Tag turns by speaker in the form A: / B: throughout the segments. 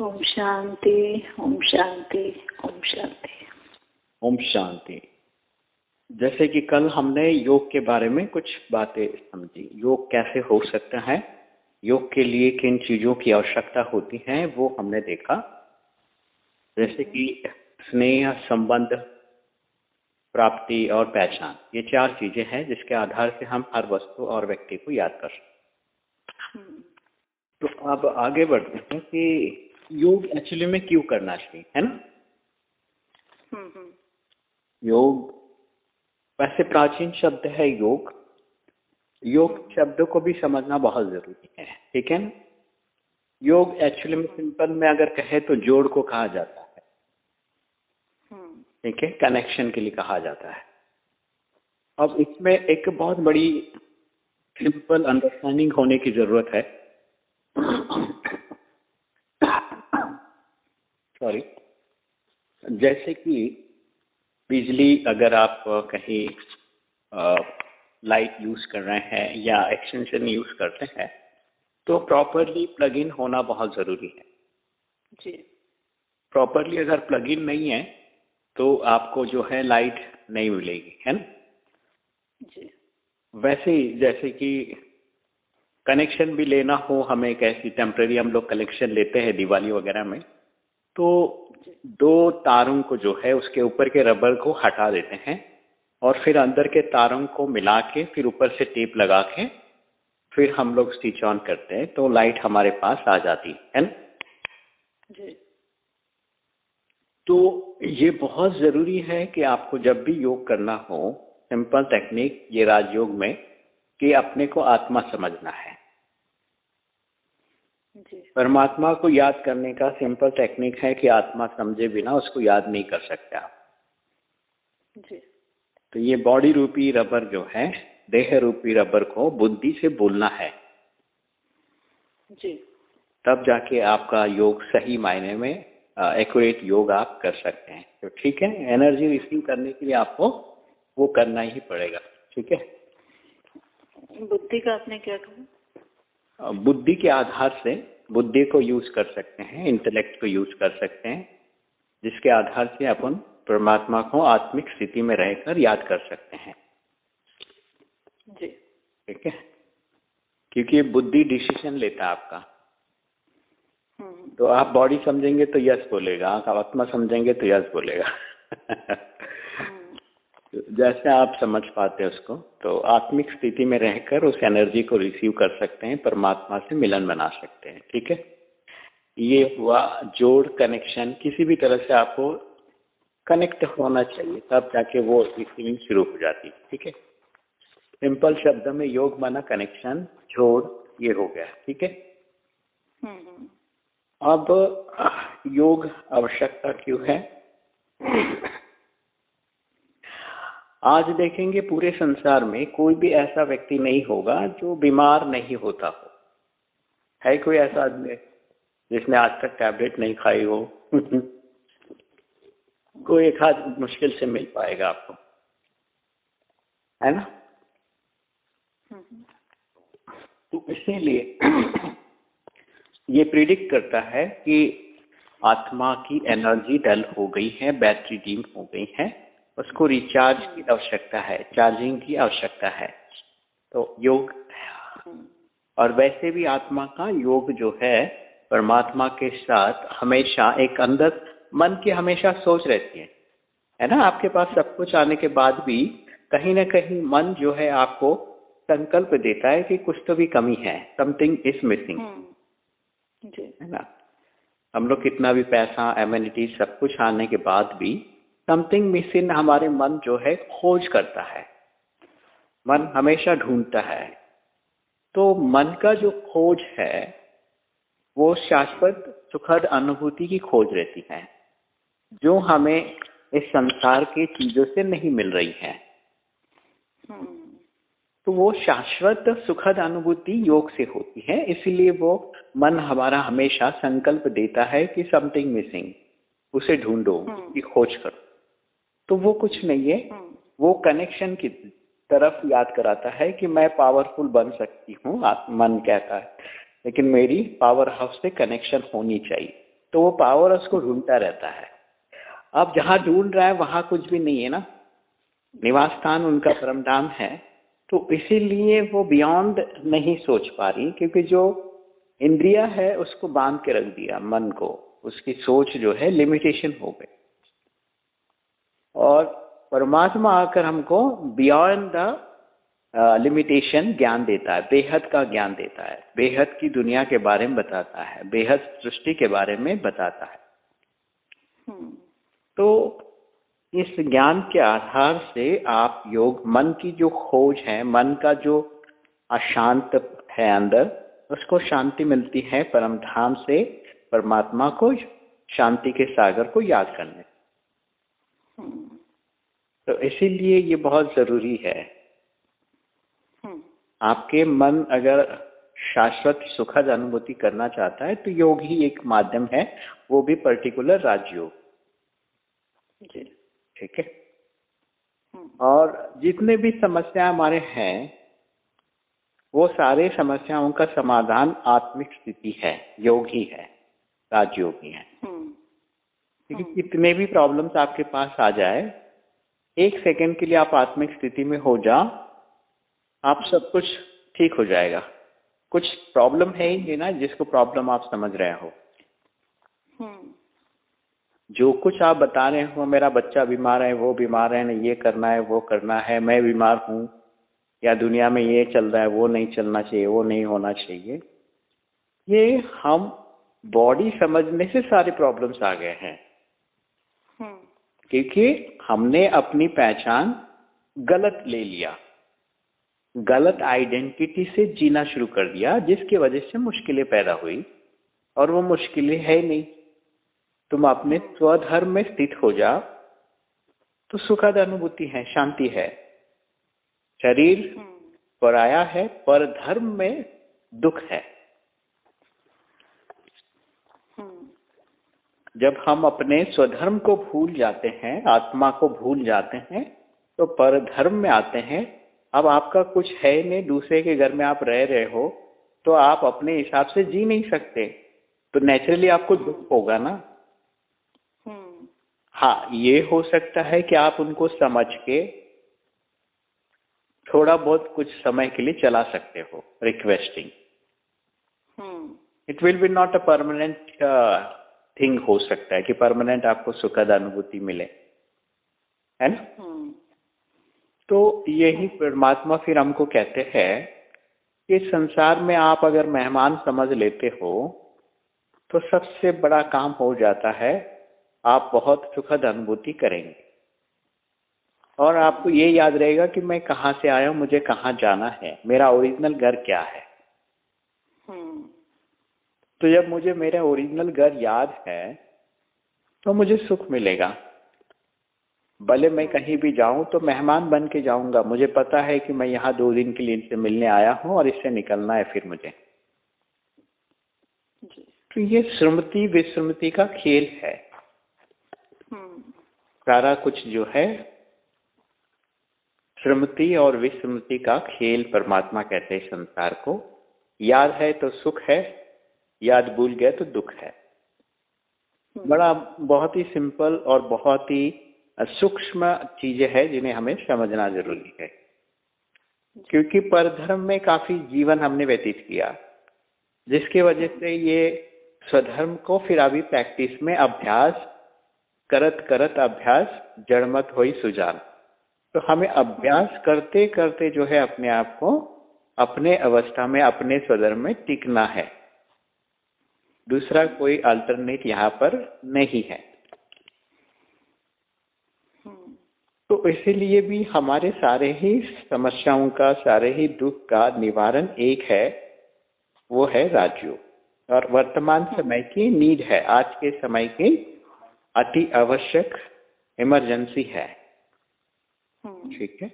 A: ओम शांति ओम शांति ओम शांति।
B: ओम शांति। जैसे कि कल हमने योग के बारे में कुछ बातें समझी। योग कैसे हो सकता है? योग के लिए किन चीज़ों की आवश्यकता होती है वो हमने देखा। जैसे कि स्नेह संबंध प्राप्ति और पहचान। ये चार चीज़ें हैं जिसके आधार से हम हर वस्तु और व्यक्ति को याद कर सकते तो अब आगे बढ़ते हैं कि योग एक्चुअली में क्यों करना चाहिए है ना?
A: हम्म, हम्म,
B: योग वैसे प्राचीन शब्द है योग। योग शब्द को भी समझना बहुत ज़रूरी है ठीक है ना? योग एक्चुअली में सिंपल में अगर कहे तो जोड़ को कहा जाता है।
A: हम्म,
B: ठीक है? कनेक्शन के लिए कहा जाता है। अब इसमें एक बहुत बड़ी सिंपल अंडरस्टैंडिंग होने की ज़रूरत है। सॉरी जैसे कि बिजली अगर आप कहीं लाइट यूज़ कर रहे हैं या एक्सटेंशन यूज़ करते हैं तो प्रॉपरली प्लग इन होना बहुत ज़रूरी है।
A: जी।
B: प्रॉपरली अगर प्लग इन नहीं है तो आपको जो है लाइट नहीं मिलेगी है ना?
A: जी।
B: वैसे ही जैसे कि कनेक्शन भी लेना हो हमें कैसी टेम्पररी हम लोग कनेक्शन लेते हैं दिवाली वगैरह में तो दो तारों को जो है उसके ऊपर के रबर को हटा देते हैं और फिर अंदर के तारों को मिला के फिर ऊपर से टेप लगा के फिर हम लोग स्विच ऑन करते हैं तो लाइट हमारे पास आ जाती है ना?
A: जी।
B: तो ये बहुत ज़रूरी है कि आपको जब भी योग करना हो सिंपल टेक्निक ये राजयोग में कि अपने को आत्मा समझना है। परमात्मा को याद करने का सिंपल टेक्निक है कि आत्मा समझे बिना उसको याद नहीं कर सकते आप।
A: जी।
B: तो ये बॉडी रूपी रबर जो है देह रूपी रबर को बुद्धि से बोलना है।
A: जी।
B: तब जाके आपका योग सही मायने में एक्यूरेट योग आप कर सकते हैं। तो ठीक है एनर्जी रिसीव करने के लिए आपको वो करना ही पड़ेगा। ठीक है?
A: बुद्धि का आपने क्या कहा?
B: बुद्धि के आधार से बुद्धि को यूज़ कर सकते हैं इंटेलेक्ट को यूज़ कर सकते हैं जिसके आधार से अपन परमात्मा को आत्मिक स्थिति में रहकर याद कर सकते हैं।
A: जी।
B: ठीक है? क्योंकि बुद्धि डिसीज़न लेता है आपका।
A: हम्म,
B: तो आप बॉडी समझेंगे तो यस बोलेगा आप आत्मा समझेंगे तो यस बोलेगा।
A: हम्म,
B: जैसे आप समझ पाते हैं उसको तो आत्मिक स्थिति में रहकर उस एनर्जी को रिसीव कर सकते हैं परमात्मा से मिलन बना सकते हैं ठीक है? ये हुआ जोड़ कनेक्शन किसी भी तरह से आपको कनेक्ट होना चाहिए तब जाके वो रिसीविंग शुरू हो जाती है ठीक है? सिंपल शब्द में योग माना कनेक्शन जोड़ ये हो गया ठीक है?
A: हम्म,
B: अब योग आवश्यकता क्यों है? आज देखेंगे पूरे संसार में कोई भी ऐसा व्यक्ति नहीं होगा जो बीमार नहीं होता हो। है कोई ऐसा आदमी जिसने आज तक टैबलेट नहीं खाई हो? कोई एक आध मुश्किल से मिल पाएगा आपको। है ना? तो इसीलिए ये प्रिडिक्ट करता है कि आत्मा की एनर्जी डल हो गई है बैटरी डीम हो गई है। उसको रिचार्ज की आवश्यकता है चार्जिंग की आवश्यकता है। तो योग और वैसे भी आत्मा का योग जो है परमात्मा के साथ हमेशा एक अंदर मन की हमेशा सोच रहती है। है ना? आपके पास सब कुछ आने के बाद भी कहीं ना कहीं मन जो है आपको संकल्प देता है कि कुछ तो भी कमी है समथिंग इज़ मिसिंग है ना? हम लोग कितना भी पैसा एम्यूनिटी सब कुछ आने के बाद भी समथिंग मिसिंग हमारे मन जो है, खोज करता है। मन हमेशा ढूंढता है। तो मन का जो खोज है, वो शाश्वत सुखद अनुभूति की खोज रहती है, जो हमें इस संसार की चीज़ों से नहीं मिल रही है। तो वो शाश्वत सुखद अनुभूति योग से होती है, इसीलिए वो मन हमारा हमेशा संकल्प देता है कि समथिंग मिसिंग उसे ढूंढो की खोज करो। तो वो कुछ नहीं है।
A: हम्म,
B: वो कनेक्शन की तरफ़ याद कराता है कि मैं पावरफुल बन सकती हूँ मन कहता है। लेकिन मेरी पावर हाउस से कनेक्शन होनी चाहिए। तो वो पावर उसको ढूंढता रहता है। अब जहाँ ढूंढ रहा है वहाँ कुछ भी नहीं है ना। निवास स्थान उनका परम धाम है। तो इसीलिए वो बियॉन्ड नहीं सोच पा रही क्योंकि जो इंद्रिया है उसको बाँध के रख दिया मन को। उसकी सोच जो है लिमिटेशन हो गई। और परमात्मा आकर हमको बियॉन्ड द लिमिटेशन ज्ञान देता है बेहद का ज्ञान देता है बेहद की दुनिया के बारे में बताता है बेहद सृष्टि के बारे में बताता है हम्म। तो इस ज्ञान के आधार से आप योग मन की जो खोज है मन का जो अशांत है अंदर उसको शांति मिलती है परम धाम से परमात्मा को शांति के सागर को याद करने। तो इसीलिए ये बहुत ज़रूरी है। हम्म। आपके मन अगर शाश्वत सुखद अनुभूति करना चाहता है तो योग ही एक माध्यम है वो भी पर्टिकुलर राजयोग। ठीक है? हम्म। और जितने भी समस्या हमारे हैं वो सारे समस्याओं का समाधान आत्मिक स्थिति है योग ही है राजयोग ही है। हम्म। क्योंकि कितने भी प्रॉब्लम्स आपके पास आ जाए एक सेकंड के लिए आप आत्मिक स्थिति में हो जा आप सब कुछ ठीक हो जाएगा कुछ प्रॉब्लम है ही ना जिसको प्रॉब्लम आप समझ रहे हो हम्म। जो कुछ आप बता रहे हो मेरा बच्चा बीमार है वो बीमार है ये करना है वो करना है मैं बीमार हूँ या दुनिया में ये चल रहा है वो नहीं चलना चाहिए वो नहीं होना चाहिए ये हम बॉडी समझने से सारे प्रॉब्लम्स आ गए हैं हम्म। क्योंकि हमने अपनी पहचान गलत ले लिया। गलत आइडेंटिटी से जीना शुरू कर दिया जिसकी वजह से मुश्किलें पैदा हुई और वो मुश्किलें है नहीं। तुम अपने स्वधर्म में स्थित हो जा तो सुखद अनुभूति है शांति है। शरीर हम्म। पराया है पर धर्म में दुख है। जब हम अपने स्वधर्म को भूल जाते हैं आत्मा को भूल जाते हैं तो पर धर्म में आते हैं। अब आपका कुछ है नहीं दूसरे के घर में आप रह रहे हो तो आप अपने हिसाब से जी नहीं सकते। तो नेचुरली आपको दुख होगा ना। हम्म। हाँ ये हो सकता है कि आप उनको समझ के थोड़ा बहुत कुछ समय के लिए चला सकते हो requesting it will be not a permanent thing हो सकता है कि परमानेंट आपको सुखद अनुभूति मिले है ना हम्म। तो यही परमात्मा फिर हमको कहते हैं कि संसार में आप अगर मेहमान समझ लेते हो तो सबसे बड़ा काम हो जाता है आप बहुत सुखद अनुभूति करेंगे और आपको ये याद रहेगा कि मैं कहाँ से आया हूँ मुझे कहाँ जाना है मेरा ओरिजिनल घर क्या है। तो जब मुझे मेरा ओरिजिनल घर याद है तो मुझे सुख मिलेगा। भले मैं कहीं भी जाऊँ तो मेहमान बन के जाऊँगा। मुझे पता है कि मैं यहाँ दो दिन के लिए इनसे मिलने आया हूँ और इससे निकलना है फिर मुझे। तो ये श्रमति विस्मृति का खेल है। हम्म। सारा कुछ जो है श्रमति और विस्मृति का खेल परमात्मा कहते हैं संसार को। याद है तो सुख है याद भूल गए तो दुख है। हम्म। बड़ा बहुत ही सिंपल और बहुत ही सूक्ष्म चीज़ें हैं जिन्हें हमें समझना ज़रूरी है। क्योंकि परधर्म में काफ़ी जीवन हमने व्यतीत किया। जिसकी वजह से ये स्वधर्म को फिर अभी प्रैक्टिस में अभ्यास करत करत अभ्यास जड़मत हुई सुजान। तो हमें अभ्यास करते करते जो है अपने आप को अपने अवस्था में अपने स्वधर्म में टिकना है। दूसरा कोई अल्टरनेट यहाँ पर नहीं है। तो इसीलिए भी हमारे सारे ही समस्याओं का सारे ही दुख का निवारण एक है वो है राजयोग। और वर्तमान हम्म। समय की नीड है आज के समय की अति आवश्यक इमरजेंसी है। हम्म। ठीक है?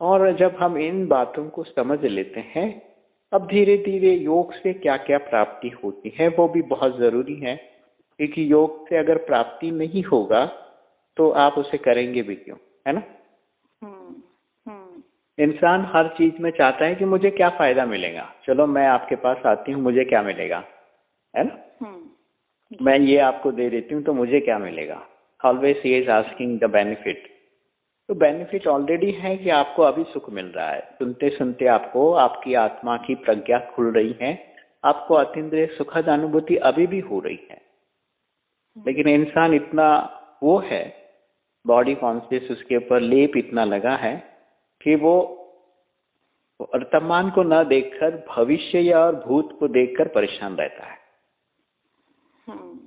B: और जब हम इन बातों को समझ लेते हैं अब धीरे धीरे योग से क्या क्या प्राप्ति होती है वो भी बहुत ज़रूरी है। क्योंकि योग से अगर प्राप्ति नहीं होगा तो आप उसे करेंगे भी क्यों है ना? हम्म, हम्म। इंसान हर चीज़ में चाहता है कि मुझे क्या फ़ायदा मिलेगा। चलो मैं आपके पास आती हूँ मुझे क्या मिलेगा है ना? हम्म। मैं ये आपको दे देती हूँ तो मुझे क्या मिलेगा। Always he is asking the benefit तो बेनिफिट ऑलरेडी है कि आपको अभी सुख मिल रहा है। सुनते सुनते आपको आपकी आत्मा की प्रज्ञा खुल रही है। आपको अतिद्रिय सुखद अनुभूति अभी भी हो रही है। लेकिन इंसान इतना वो है बॉडी कॉन्शियस उसके ऊपर लेप इतना लगा है कि वो वर्तमान को न देखकर भविष्य या और भूत को देखकर परेशान रहता है हम्म।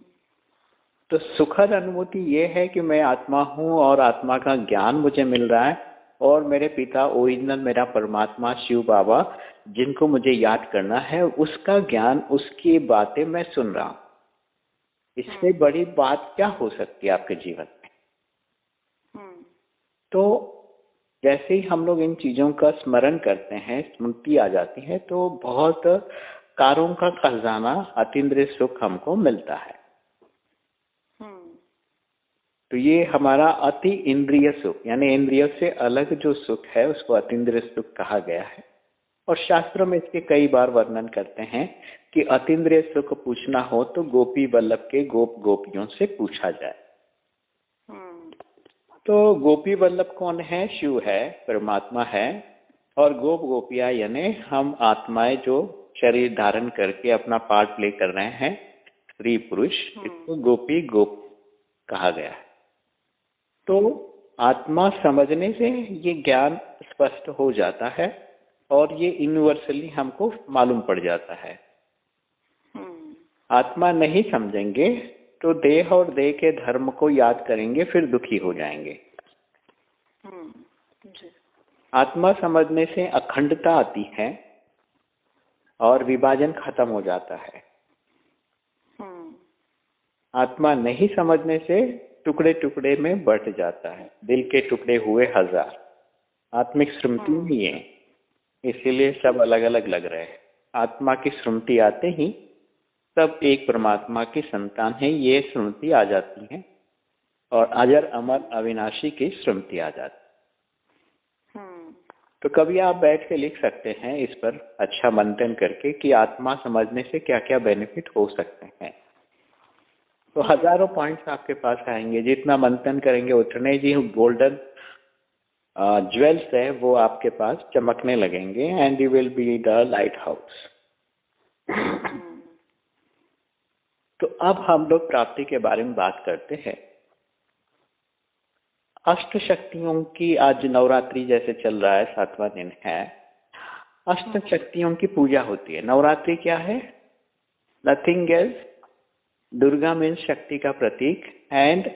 B: तो सुखद अनुभूति ये है कि मैं आत्मा हूँ और आत्मा का ज्ञान मुझे मिल रहा है और मेरे पिता ओरिजिनल मेरा परमात्मा शिव बाबा जिनको मुझे याद करना है उसका ज्ञान उसकी बातें मैं सुन रहा हूँ इससे हम्म। बड़ी बात क्या हो सकती है आपके जीवन में हम्म। तो जैसे ही हम लोग इन चीज़ों का स्मरण करते हैं स्मृति आ जाती है तो बहुत कारों का खजाना अतिद्रिय सुख हमको मिलता है। तो ये हमारा अति इंद्रिय सुख यानी इंद्रिय से अलग जो सुख है उसको अतिद्रिय सुख कहा गया है। और शास्त्रों में इसके कई बार वर्णन करते हैं कि अतिद्रिय सुख पूछना हो तो गोपी वल्लभ के गोप गोपियों से पूछा जाए। तो गोपी वल्लभ कौन है? शिव है परमात्मा है। और गोप गोपिया यानी हम आत्माएँ जो शरीर धारण करके अपना पार्ट प्ले कर रहे हैं स्त्री पुरुष हम्म। इसको गोपी गोप कहा गया है। तो आत्मा समझने से ये ज्ञान स्पष्ट हो जाता है और ये यूनिवर्सली हमको मालूम पड़ जाता है हम्म। आत्मा नहीं समझेंगे तो देह और देह के धर्म को याद करेंगे फिर दुखी हो जाएँगे हम्म, आत्मा समझने से अखंडता आती है और विभाजन खत्म हो जाता है हम्म। आत्मा नहीं समझने से टुकड़े टुकड़े में बट जाता है। दिल के टुकड़े हुए हज़ार। आत्मिक स्मृति हम्म। नहीं है। इसीलिए सब अलग अलग लग रहे हैं। आत्मा की स्मृति आते ही सब एक परमात्मा की संतान है ये स्मृति आ जाती है। और अजर अमर अविनाशी की स्मृति आ जाती हम्म। तो कभी आप बैठ के लिख सकते हैं इस पर अच्छा मंथन करके कि आत्मा समझने से क्या क्या बेनिफिट हो सकते हैं। तो हज़ारों पॉइंट्स आपके पास आएँगे। जितना मंथन करेंगे, उतने जी गोल्डन ज्वेल्स है, वो आपके पास चमकने लगेंगे and you will be the lighthouse तो अब हम लोग प्राप्ति के बारे में बात करते हैं। अष्ट शक्तियों की आज नवरात्रि जैसे चल रहा है, सातवां दिन है। अष्ट शक्तियों की पूजा होती है। नवरात्रि क्या है? नथिंग एल्स दुर्गा मीन्स शक्ति का प्रतीक एंड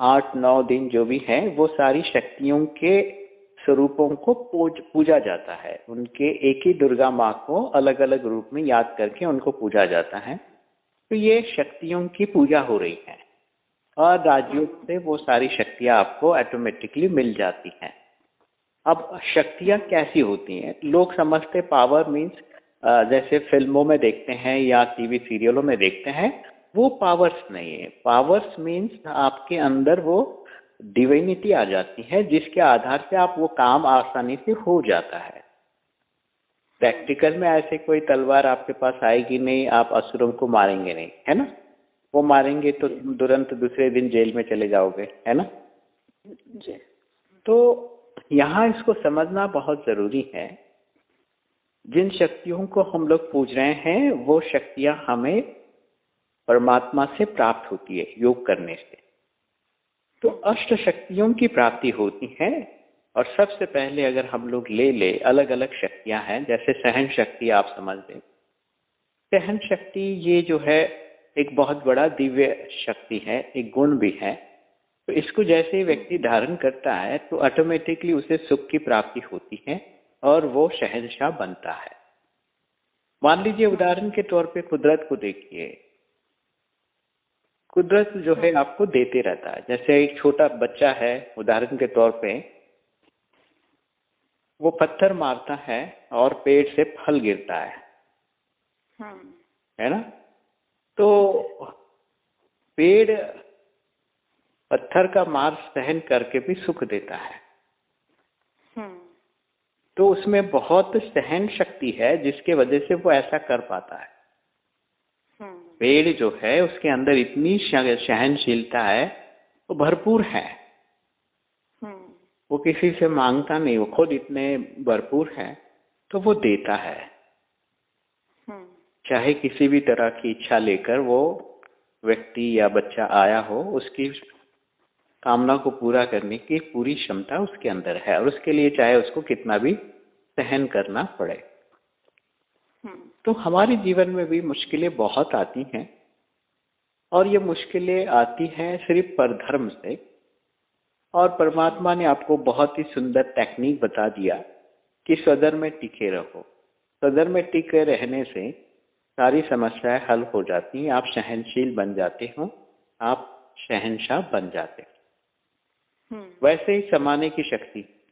B: आठ, नौ दिन जो भी है, वो सारी शक्तियों के स्वरूपों को पूजा जाता है। उनके एक ही दुर्गा माँ को अलग अलग रूप में याद करके उनको पूजा जाता है। तो ये शक्तियों की पूजा हो रही है। और राजयोग से वो सारी शक्तियाँ आपको ऑटोमेटिकली मिल जाती हैं। अब शक्तियाँ कैसी होती हैं? लोग समझते पावर मीन्स जैसे फ़िल्मों में देखते हैं या टीवी सीरियलों में देखते हैं वो पावर्स नहीं है। पावर्स मीन्स आपके अंदर वो डिविनिटी आ जाती है जिसके आधार से आप वो काम आसानी से हो जाता है। प्रैक्टिकल में ऐसे कोई तलवार आपके पास आएगी नहीं आप असुरों को मारेंगे नहीं है ना? वो मारेंगे तो तुरंत दूसरे दिन जेल में चले जाओगे है ना? जी। तो यहाँ इसको समझना बहुत ज़रूरी है। जिन शक्तियों को हम लोग पूज रहे हैं वो शक्तियाँ हमें परमात्मा से प्राप्त होती है, योग करने से। तो अष्ट शक्तियों की प्राप्ति होती है, और सबसे पहले अगर हम लोग ले ले अलग अलग शक्तियाँ हैं, जैसे सहन शक्ति आप समझ लें। सहन शक्ति ये जो है, एक बहुत बड़ा दिव्य शक्ति है, एक गुण भी है। तो इसको जैसे ही व्यक्ति धारण करता है तो ऑटोमेटिकली उसे सुख की प्राप्ति होती है, और वो शहनशाह बनता है। मान लीजिए उदाहरण के तौर पे कुदरत को देखिए। कुदरत जो है आपको देते रहता है। जैसे एक छोटा बच्चा है उदाहरण के तौर पे वो पत्थर मारता है और पेड़ से फल गिरता है। हम्म। है ना? तो पेड़ पत्थर का मार सहन करके भी सुख देता है। हम्म। तो उसमें बहुत सहन शक्ति है जिसके वजह से वो ऐसा कर पाता है। पेड़ जो है उसके अंदर इतनी सहनशीलता है वो भरपूर है।
A: हम्म।
B: वो किसी से माँगता नहीं वो खुद इतने भरपूर है तो वो देता है।
A: हम्म।
B: चाहे किसी भी तरह की इच्छा लेकर वो व्यक्ति या बच्चा आया हो उसकी कामना को पूरा करने की पूरी क्षमता उसके अंदर है और उसके लिए चाहे उसको कितना भी सहन करना पड़े।
A: हम्म।
B: तो हमारे जीवन में भी मुश्किलें बहुत आती हैं और ये मुश्किलें आती हैं सिर्फ़ परधर्म से। और परमात्मा ने आपको बहुत ही सुंदर टेक्निक बता दिया कि सदर में टिके रहो। सदर में टिके रहने से सारी समस्याएँ हल हो जाती हैं आप सहनशील बन जाते हो आप शहनशाह बन जाते हो।
A: हम्म।
B: वैसे ही समाने की शक्ति।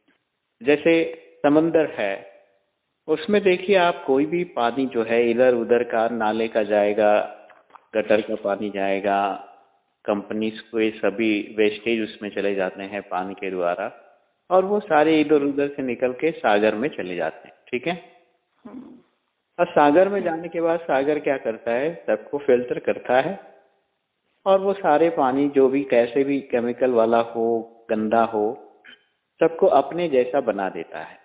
B: जैसे समंदर है उसमें देखिए आप कोई भी पानी जो है इधर उधर का नाले का जाएगा गटर का पानी जाएगा कंपनी के सभी वेस्टेज उसमें चले जाते हैं पानी के द्वारा और वो सारे इधर उधर से निकल के सागर में चले जाते हैं ठीक है?
A: हम्म।
B: और सागर में जाने के बाद सागर क्या करता है? सबको फ़िल्टर करता है और वो सारे पानी जो भी कैसे भी केमिकल वाला हो गंदा हो सबको अपने जैसा बना देता है।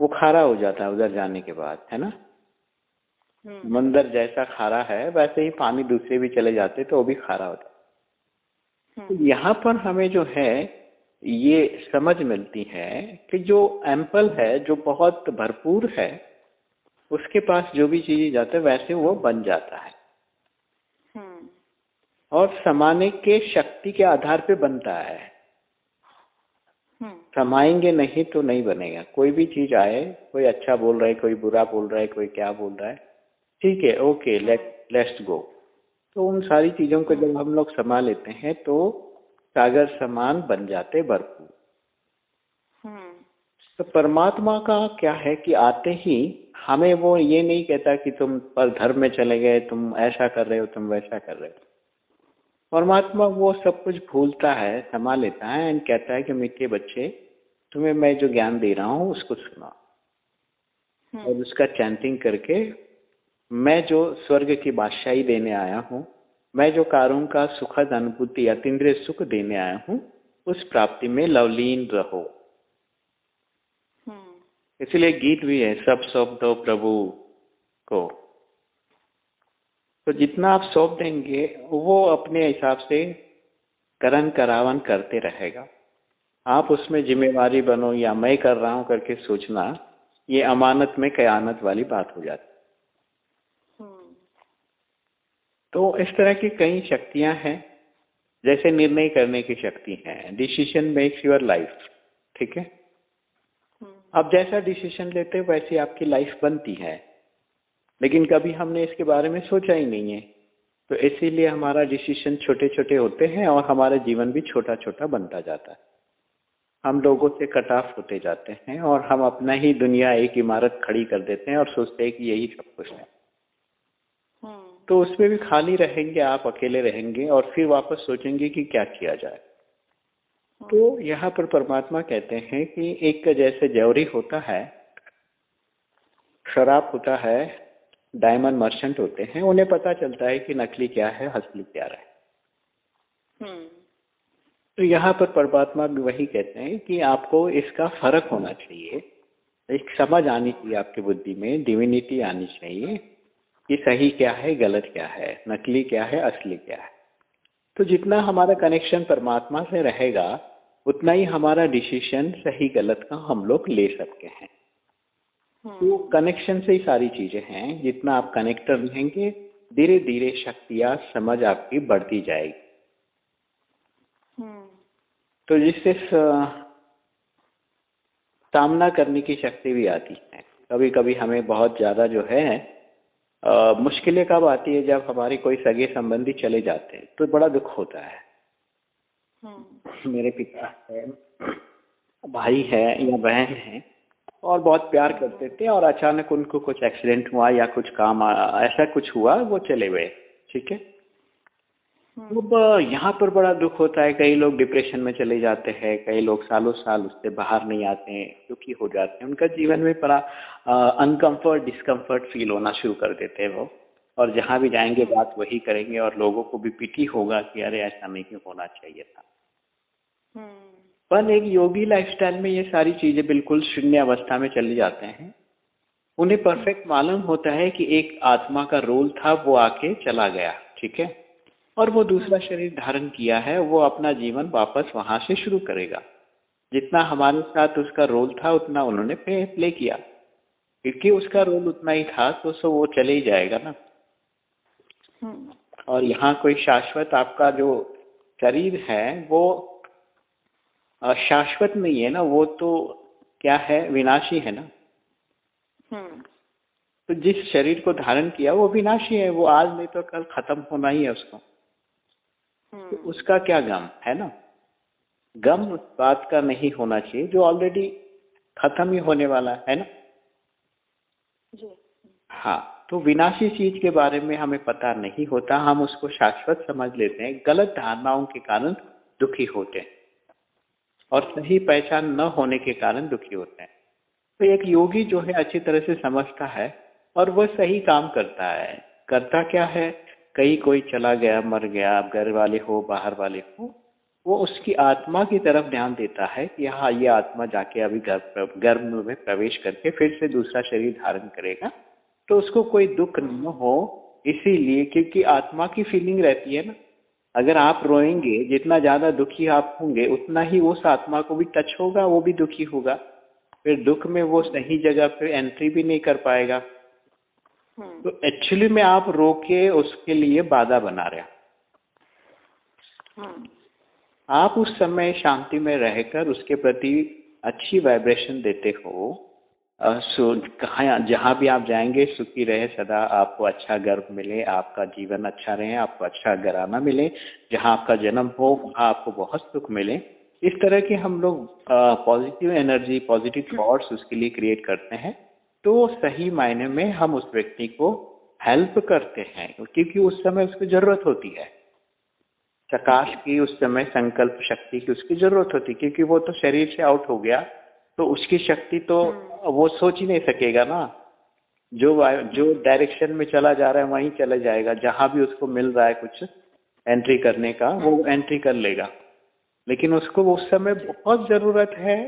B: वो खारा हो जाता है उधर जाने के बाद है ना?
A: हम्म।
B: मंदिर जैसा खारा है वैसे ही पानी दूसरे भी चले जाते तो वो भी खारा होता तो
A: हम्म।
B: यहाँ पर हमें जो है ये समझ मिलती है कि जो एम्पल है जो बहुत भरपूर है उसके पास जो भी चीज़ें जाते हैं वैसे वो बन जाता है।
A: हम्म।
B: और समाने के शक्ति के आधार पे बनता है। समाएँगे नहीं तो नहीं बनेगा। कोई भी चीज़ आए कोई अच्छा बोल रहा है कोई बुरा बोल रहा है कोई क्या बोल रहा है ठीक है ओके लेट लेट्स गो तो उन सारी चीज़ों को जब हम लोग समा लेते हैं तो सागर समान बन जाते भरपूर।
A: हम्म।
B: तो परमात्मा का क्या है कि आते ही हमें वो ये नहीं कहता कि तुम पर धर्म में चले गए तुम ऐसा कर रहे हो तुम वैसा कर रहे हो। परमात्मा वो सब कुछ भूलता है समा लेता है एंड कहता है कि मीठे बच्चे तुम्हें मैं जो ज्ञान दे रहा हूँ उसको सुना और
A: हम्म
B: उसका चैंटिंग करके मैं जो स्वर्ग की बादशाही देने आया हूँ मैं जो कारों का सुखद अनुभूति या अतीन्द्रिय सुख देने आया हूँ उस प्राप्ति में लवलीन रहो।
A: हम्म।
B: इसलिए गीत भी है सब सौंप दो प्रभु को। तो जितना आप सौंप देंगे वो अपने हिसाब से करण करावन करते रहेगा। आप उसमें जिम्मेवारी बनो या मैं कर रहा हूँ करके सोचना ये अमानत में कयानत वाली बात हो जाती
A: हम्म।
B: तो इस तरह की कई शक्तियाँ हैं जैसे निर्णय करने की शक्ति है डिसीज़न मेक्स योर लाइफ ठीक है?
A: हम्म।
B: आप जैसा डिसीज़न लेते हो वैसी आपकी लाइफ बनती है। लेकिन कभी हमने इसके बारे में सोचा ही नहीं है। तो इसीलिए हमारा डिसीज़न छोटे छोटे होते हैं और हमारा जीवन भी छोटा छोटा बनता जाता है। हम लोगों से कट ऑफ़ होते जाते हैं और हम अपना ही दुनिया एक इमारत खड़ी कर देते हैं और सोचते हैं कि यही सब कुछ है।
A: हम्म।
B: तो उसमें भी खाली रहेंगे आप अकेले रहेंगे और फिर वापस सोचेंगे कि क्या किया जाए। तो यहाँ पर परमात्मा कहते हैं कि एक का जैसे जौहरी होता है शराब होता है डायमंड मर्चेंट होते हैं उन्हें पता चलता है कि नकली क्या है असली क्या है।
A: हम्म
B: तो यहाँ पर परमात्मा भी वही कहते हैं कि आपको इसका फ़र्क होना चाहिए। एक समझ आनी चाहिए आपकी बुद्धि में डिविनिटी आनी चाहिए कि सही क्या है गलत क्या है नकली क्या है असली क्या है। तो जितना हमारा कनेक्शन परमात्मा से रहेगा उतना ही हमारा डिसीज़न सही गलत का हम लोग ले सकते हैं। तो
A: हम्म
B: कनेक्शन से ही सारी चीज़ें हैं। जितना आप कनेक्टर रहेंगे धीरे धीरे शक्तियाँ समझ आपकी बढ़ती जाएगी। तो जिससे सामना करने की शक्ति भी आती है। कभी कभी हमें बहुत ज़्यादा जो है मुश्किलें कब आती है जब हमारे कोई सगे संबंधी चले जाते हैं तो बड़ा दुख होता है।
A: हम्म।
B: मेरे पिता है भाई है या बहन है और बहुत प्यार करते थे और अचानक उनको कुछ एक्सीडेंट हुआ या कुछ काम आ- ऐसा कुछ हुआ वो चले गए ठीक है? अब यहाँ पर बड़ा दुख होता है कई लोग डिप्रेशन में चले जाते हैं कई लोग सालों साल उससे बाहर नहीं आते हैं दुखी हो जाते हैं उनका जीवन में बड़ा अनकंफर्ट डिस्कम्फर्ट फील होना शुरू कर देते हैं वो। और जहाँ भी जाएँगे बात वही करेंगे और लोगों को भी पिटी होगा कि अरे ऐसा नहीं क्यों होना चाहिए था। हम्म। पर एक योगी लाइफस्टाइल में ये सारी चीज़ें बिल्कुल शून्य अवस्था में चले जाते हैं। उन्हें परफेक्ट मालूम होता है कि एक आत्मा का रोल था वो आके चला गया ठीक है? और वो दूसरा शरीर धारण किया है वो अपना जीवन वापस वहाँ से शुरू करेगा। जितना हमारे साथ उसका रोल था उतना उन्होंने प्ले किया। क्योंकि उसका रोल उतना ही था तो सो वो चले ही जाएगा ना। हम्म। और यहाँ कोई शाश्वत आपका जो शरीर है वो शाश्वत नहीं है ना वो तो क्या है विनाशी है ना। हम्म। तो जिस शरीर को धारण किया वो विनाशी है वो आज नहीं तो कल खत्म होना ही है उसको। तो हम्म। उसका क्या गम है ना? गम उस बात का नहीं होना चाहिए जो ऑलरेडी खत्म ही होने वाला है ना? जी। हाँ तो विनाशी चीज़ के बारे में हमें पता नहीं होता हम उसको शाश्वत समझ लेते हैं गलत धारणाओं के कारण दुखी होते हैं। और सही पहचान न होने के कारण दुखी होते हैं। तो एक योगी जो है अच्छी तरह से समझता है और वह सही काम करता है। करता क्या है? कहीं कोई चला गया, मर गया, आप घर वाले हो, बाहर वाले हो, वो उसकी आत्मा की तरफ़ ध्यान देता है कि हाँ ये आत्मा जाके अभी गर्भ गर्भ में प्रवेश करके फिर से दूसरा शरीर धारण करेगा। तो उसको कोई दुख न हो, इसीलिए क्योंकि आत्मा की फीलिंग रहती है ना। अगर आप रोएँगे, जितना ज़्यादा दुखी आप होंगे, उतना ही उस आत्मा को भी टच होगा, वो भी दुखी होगा। फिर दुख में वो सही जगह पे एंट्री भी नहीं कर पाएगा। तो एक्चुअली में आप रोके उसके लिए बाधा बना रहे। हम्म। आप उस समय शांति में रहकर उसके प्रति अच्छी वाइब्रेशन देते हो जहाँ भी आप जाएँगे सुखी रहे सदा आपको अच्छा गर्व मिले आपका जीवन अच्छा रहे आपको अच्छा घराना मिले जहाँ आपका जन्म हो वहाँ आपको बहुत सुख मिले। इस तरह के हम लोग पॉजिटिव एनर्जी पॉजिटिव थॉट्स उसके लिए क्रिएट करते हैं। तो सही मायने में हम उस व्यक्ति को हेल्प करते हैं क्योंकि उस समय उसकी ज़रूरत होती है। प्रकाश की उस समय संकल्प शक्ति की उसकी ज़रूरत होती है क्योंकि वो तो शरीर से आउट हो गया तो उसकी शक्ति तो हम्म। वो सोच ही नहीं सकेगा ना। जो जो डायरेक्शन में चला जा रहा है वहीं चला जाएगा जहाँ भी उसको मिल रहा है कुछ एंट्री करने का वो एंट्री कर लेगा। लेकिन उसको उस समय बहुत ज़रूरत है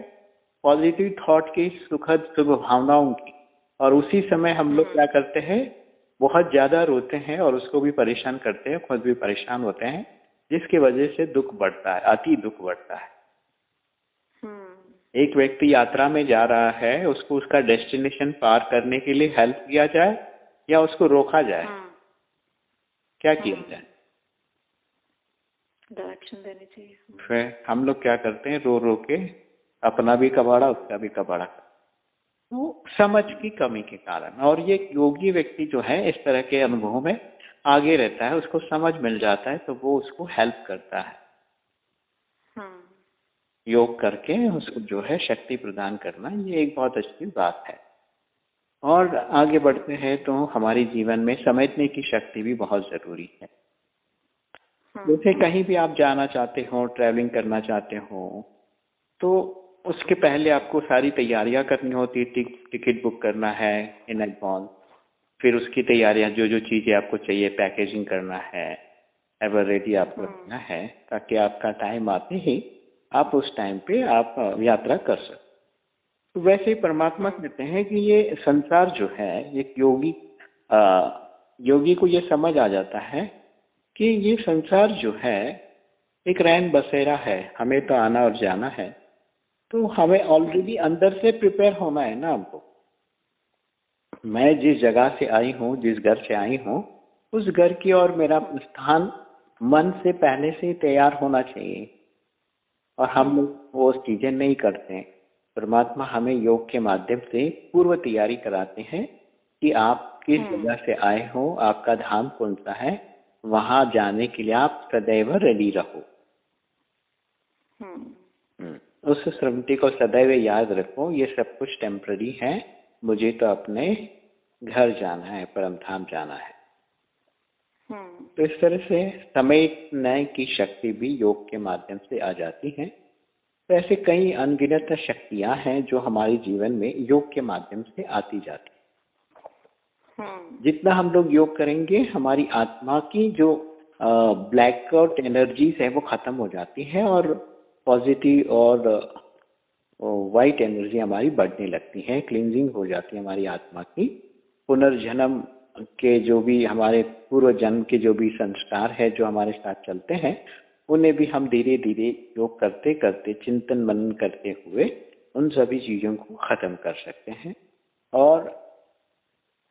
B: पॉजिटिव थॉट की सुखद शुभ भावनाओं की। और उसी समय हम लोग क्या करते हैं बहुत ज़्यादा रोते हैं और उसको भी परेशान करते हैं खुद भी परेशान होते हैं जिसकी वजह से दुख बढ़ता है अति दुख बढ़ता है हम्म। एक व्यक्ति यात्रा में जा रहा है उसको उसका डेस्टिनेशन पार करने के लिए हेल्प किया जाए या उसको रोका जाए हम्म। क्या किया हम्म। जाए
A: डायरेक्शन देनी चाहिए
B: फिर हम लोग क्या करते हैं रो रो के अपना भी कबाड़ा उसका भी कबाड़ा तो समझ की कमी के कारण और ये योगी व्यक्ति जो है इस तरह के अनुभव में आगे रहता है उसको समझ मिल जाता है तो वो उसको हेल्प करता है हाँ। योग करके उसको जो है शक्ति प्रदान करना ये एक बहुत अच्छी बात है और आगे बढ़ते हैं तो हमारे जीवन में समझने की शक्ति भी बहुत ज़रूरी है हाँ। जैसे कहीं भी आप जाना चाहते हो ट्रैवलिंग करना चाहते हो तो उसके पहले आपको सारी तैयारियाँ करनी होती है टिकट बुक करना है इन एडवांस फिर उसकी तैयारियाँ जो जो चीज़ें आपको चाहिए पैकेजिंग करना है एवर रेडी आपको हम्म। रखना है ताकि आपका टाइम आते ही आप उस टाइम पे आप यात्रा कर सकें तो वैसे ही परमात्मा। कहते हैं कि ये संसार जो है एक योगी आ, योगी को ये समझ आ जाता है कि ये संसार जो है एक रैन बसेरा है हमें तो आना और जाना है तो हमें ऑलरेडी अंदर से प्रिपेयर होना है ना हमको। मैं जिस जगह से आई हूँ जिस घर से आई हूँ उस घर की और मेरा स्थान मन से पहले से ही तैयार होना चाहिए। और हम वो चीज़ें नहीं करते परमात्मा हमें योग के माध्यम से पूर्व तैयारी कराते हैं कि आप किस हम्म। जगह से आए हो आपका धाम कौन सा है वहाँ जाने के लिए आप सदैव रेडी रहो। हम्म, हम्म। उस स्मृति को सदैव याद रखो ये सब कुछ टेम्प्ररी है। मुझे तो अपने घर जाना है परम धाम जाना है।
A: हम्म।
B: तो इस तरह से समेटने की शक्ति भी योग के माध्यम से आ जाती है। तो ऐसे कई अनगिनत शक्तियाँ हैं जो हमारे जीवन में योग के माध्यम से आती जाती
A: हम्म।
B: जितना हम लोग योग करेंगे हमारी आत्मा की जो ब्लैकआउट एनर्जीज है वो खत्म हो जाती है और पॉजिटिव और वाइट एनर्जी हमारी बढ़ने लगती है क्लिनजिंग हो जाती है हमारी आत्मा की। पुनर्जन्म के जो भी हमारे पूर्व जन्म के जो भी संस्कार है जो हमारे साथ चलते हैं, उन्हें भी हम धीरे धीरे योग करते करते, चिंतन मनन करते हुए उन सभी चीज़ों को खत्म कर सकते हैं और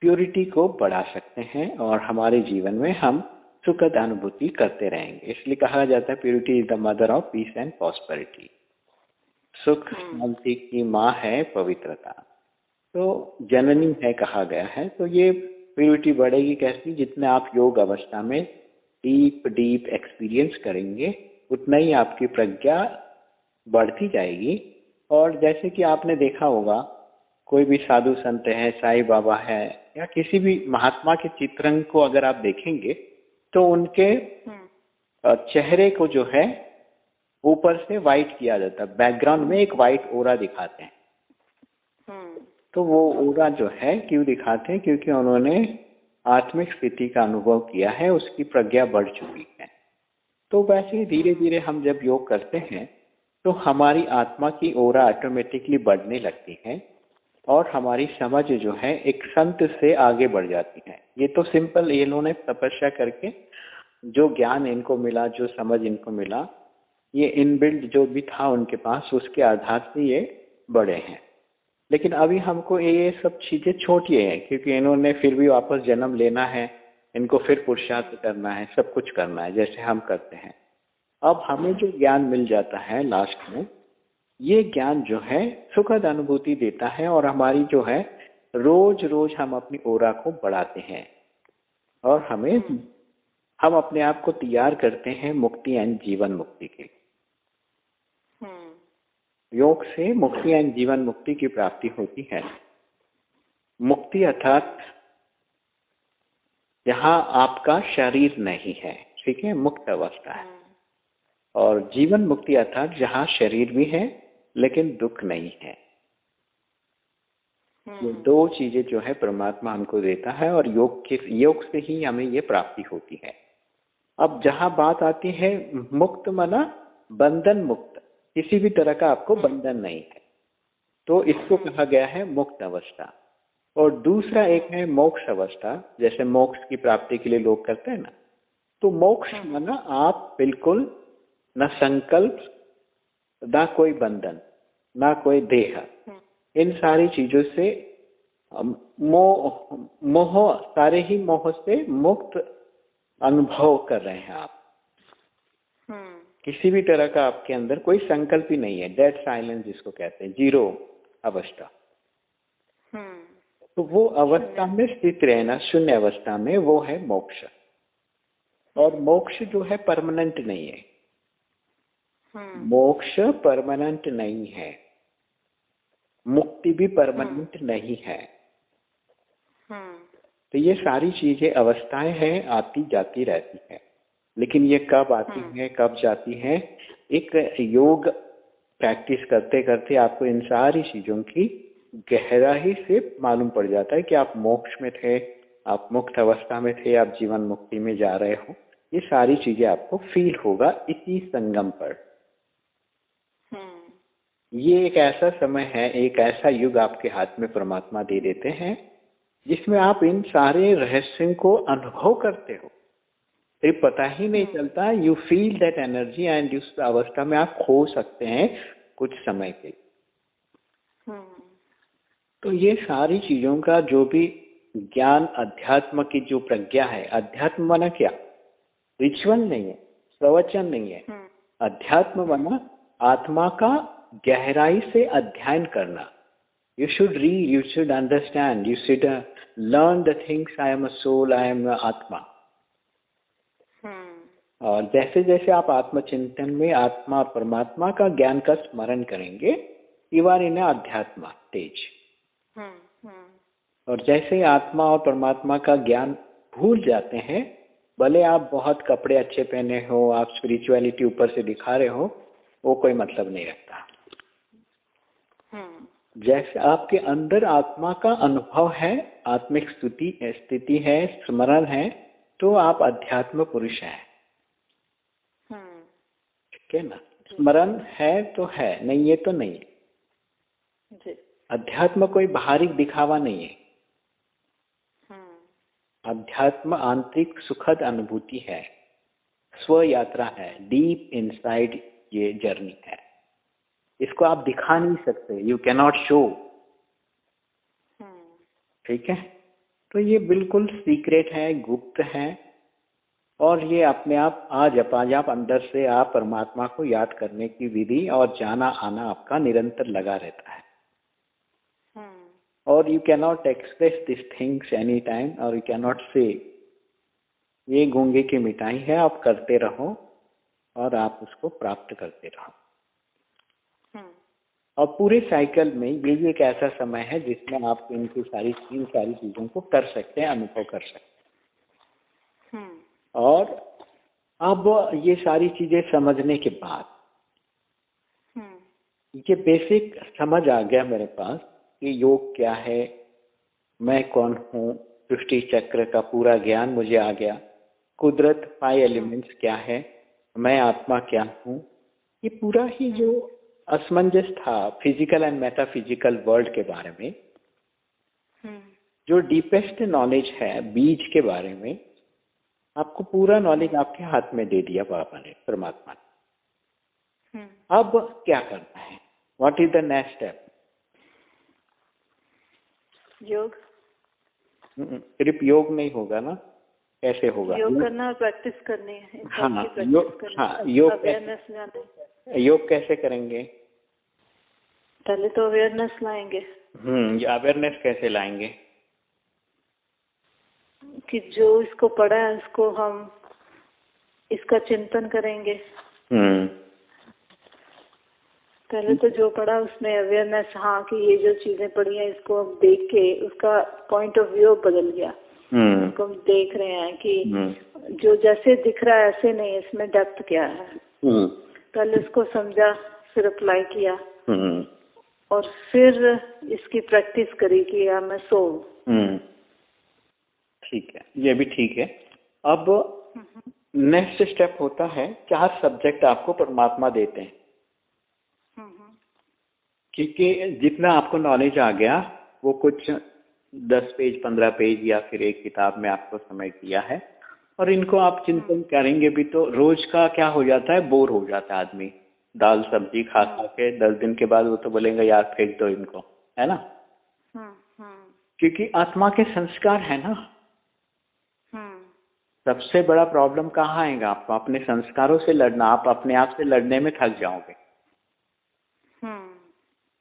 B: प्योरिटी को बढ़ा सकते हैं और हमारे जीवन में हम सुखद अनुभूति करते रहेंगे। इसलिए कहा जाता है purity is the mother of peace and prosperity सुख शांति की माँ है पवित्रता। तो जननी है कहा गया है। तो ये प्योरिटी बढ़ेगी कैसी? जितने आप योग अवस्था में डीप डीप एक्सपीरियंस करेंगे उतना ही आपकी प्रज्ञा बढ़ती जाएगी। और जैसे कि आपने देखा होगा कोई भी साधु संत है साईं बाबा है या किसी भी महात्मा के चित्रण को अगर आप देखेंगे तो उनके
A: हम्म।
B: चेहरे को जो है ऊपर से वाइट किया जाता है। बैकग्राउंड में एक वाइट ओरा दिखाते हैं।
A: हम्म।
B: तो वो ओरा जो है क्यों दिखाते हैं? क्योंकि उन्होंने आत्मिक स्थिति का अनुभव किया है उसकी प्रज्ञा बढ़ चुकी है। तो वैसे ही धीरे धीरे हम जब योग करते हैं तो हमारी आत्मा की ओरा ऑटोमेटिकली बढ़ने लगती है। और हमारी समझ जो है एक संत से आगे बढ़ जाती है। ये तो सिंपल इन्होंने तपस्या करके जो ज्ञान इनको मिला, जो समझ इनको मिला, ये इनबिल्ड जो भी था उनके पास, उसके आधार से ये बड़े हैं। लेकिन अभी हमको ये सब चीज़ें छोटी है, क्योंकि इन्होंने फिर भी वापस जन्म लेना है, इनको फिर पुरुषार्थ करना है, सब कुछ करना है, जैसे हम करते हैं। अब हमें जो ज्ञान मिल जाता है लास्ट में ये ज्ञान जो है सुखद अनुभूति देता है और हमारी जो है रोज रोज हम अपनी ओरा को बढ़ाते हैं। और हमें हम अपने आप को तैयार करते हैं मुक्ति एंड जीवन मुक्ति के।
A: हम्म।
B: योग से मुक्ति एंड जीवन मुक्ति की प्राप्ति होती है। मुक्ति अर्थात जहाँ आपका शरीर नहीं है ठीक है? मुक्त अवस्था है। और जीवन मुक्ति अर्थात जहाँ शरीर भी है लेकिन दुख नहीं है। ये दो चीज़ें जो है परमात्मा हमको देता है और योग के योग से ही हमें ये प्राप्ति होती है। अब जहाँ बात आती है मुक्त मना बंधन मुक्त किसी भी तरह का आपको बंधन नहीं है। तो इसको कहा गया है मुक्त अवस्था। और दूसरा एक है मोक्ष अवस्था जैसे मोक्ष की प्राप्ति के लिए लोग करते हैं ना। तो मोक्ष माना आप बिल्कुल न संकल्प ना कोई बंधन ना कोई देह। इन सारी चीज़ों से मोह मोह सारे ही मोह से मुक्त अनुभव कर रहे हैं आप।
A: हम्म।
B: किसी भी तरह का आपके अंदर कोई संकल्प ही नहीं है। डेड साइलेंस जिसको कहते हैं ज़ीरो अवस्था।
A: हम्म।
B: तो वो अवस्था में स्थित रहना शून्य अवस्था में वो है मोक्ष। और मोक्ष जो है परमानेंट नहीं है।
A: हम्म
B: मोक्ष परमानेंट नहीं है। मुक्ति भी परमानेंट नहीं है।
A: हम्म।
B: तो ये सारी चीज़ें अवस्थाएँ हैं आती जाती रहती है। लेकिन ये कब आती है कब जाती है एक योग प्रैक्टिस करते करते आपको इन सारी चीज़ों की गहराई से मालूम पड़ जाता है कि आप मोक्ष में थे आप मुक्त अवस्था में थे आप जीवन मुक्ति में जा रहे हो। ये सारी चीज़ें आपको फील होगा इसी संगम पर।
A: हम्म
B: ये एक ऐसा समय है एक ऐसा युग आपके हाथ में परमात्मा दे देते हैं जिसमें आप इन सारे रहस्यों को अनुभव करते हो। फिर पता ही नहीं चलता you feel that energy and उस अवस्था में आप खो सकते हैं कुछ समय के
A: हम्म
B: तो ये सारी चीज़ों का जो भी ज्ञान अध्यात्म की जो प्रज्ञा है अध्यात्म माना क्या? रिचुअल नहीं है प्रवचन नहीं है।
A: हम्म
B: अध्यात्म माना आत्मा का गहराई से अध्ययन करना। You should read you should understand you should learn the things I am a soul I am आत्मा और जैसे जैसे आप आत्मचिंतन में आत्मा और परमात्मा का ज्ञान का स्मरण करेंगे यू आर इन अध्यात्मा स्टेज
A: हम्म हम्म
B: और जैसे ही आत्मा और परमात्मा का ज्ञान भूल जाते हैं भले आप बहुत कपड़े अच्छे पहने हो आप स्पिरिचुअलिटी ऊपर से दिखा रहे हो वो कोई मतलब नहीं रखता। जैसे आपके अंदर आत्मा का अनुभव है आत्मिक स्तुति स्थिति है स्मरण है तो आप अध्यात्म पुरुष हैं।
A: हम्म।
B: ठीक है ना? स्मरण है तो है नहीं है तो नहीं है।
A: जी।
B: अध्यात्म कोई बाहरी दिखावा नहीं है।
A: हम्म।
B: अध्यात्म आंतरिक सुखद अनुभूति है। स्व यात्रा है डीप इनसाइड ये जर्नी है। इसको आप दिखा नहीं सकते यू कैनॉट शो ठीक है? तो ये बिल्कुल सीक्रेट है गुप्त है और ये अपने आप आज आप अंदर से आप परमात्मा को याद करने की विधि और जाना आना आपका निरंतर लगा रहता है।
A: हम्म।
B: और you cannot express this things any time और यू कैनॉट से ये गूँगे की मिठाई है आप करते रहो और आप उसको प्राप्त करते रहो। और पूरे साइकिल में ये भी एक ऐसा समय है जिसमें आप इनकी सारी इन सारी चीज़ों को कर सकते हैं अनुभव कर सकते
A: हम्म।
B: हैं और अब ये सारी चीज़ें समझने के बाद
A: हम्म।
B: ये बेसिक समझ आ गया मेरे पास कि योग क्या है मैं कौन हूँ सृष्टि चक्र का पूरा ज्ञान मुझे आ गया कुदरत फाइव एलिमेंट्स क्या है मैं आत्मा क्या हूँ ये पूरा ही जो असमंजस था फ़िज़िकल एंड मेटाफिजिकल वर्ल्ड के बारे में
A: हम्म।
B: जो डीपेस्ट नॉलेज है बीज के बारे में आपको पूरा नॉलेज आपके हाथ में दे दिया बाबा ने परमात्मा ने।
A: हम्म।
B: अब क्या करना है? What is the next step
A: yoga.
B: सिर्फ़ योग नहीं होगा ना? कैसे होगा।
A: योग करना प्रैक्टिस करनी है सब
B: हाँ, योग- हाँ, योग कैसे- योग कैसे करेंगे?
A: पहले तो अवेयरनेस लाएँगे।
B: हम्म अवेयरनेस कैसे लाएँगे?
A: कि जो इसको पढ़ा है उसको हम इसका चिंतन करेंगे।
B: हम्म।
A: पहले तो जो पढ़ा उसमें अवेयरनेस हाँ कि ये जो चीज़ें पढ़ी हैं इसको हम देख के उसका पॉइंट ऑफ़ व्यू बदल गया। उसको हम देख रहे हैं कि
B: हम्म।
A: जो जैसे दिख रहा है ऐसे नहीं इसमें डेप्थ क्या है?
B: हम्म।
A: पहले उसको समझा फिर अप्लाई किया।
B: हम्म।
A: और फिर इसकी प्रैक्टिस करी कि यार मैं सो
B: हम्म। ठीक है। ये भी ठीक है। अब नेक्स्ट स्टेप होता है चार सब्जेक्ट आपको परमात्मा देते हैं? क्योंकि जितना आपको नॉलेज आ गया वो कुछ दस पेज पंद्रह पेज या फिर एक किताब में आपको समय दिया है। और इनको आप चिंतन करेंगे भी तो रोज का क्या हो जाता है? बोर हो जाता है आदमी। दाल सब्ज़ी खा खा के दस दिन के बाद वो तो बोलेंगे यार फेंक दो इनको। है ना? क्योंकि आत्मा के संस्कार है ना। सबसे बड़ा प्रॉब्लम कहाँ आएगा? आपको अपने संस्कारों से लड़ना आप अपने आप से लड़ने में थक जाओगे।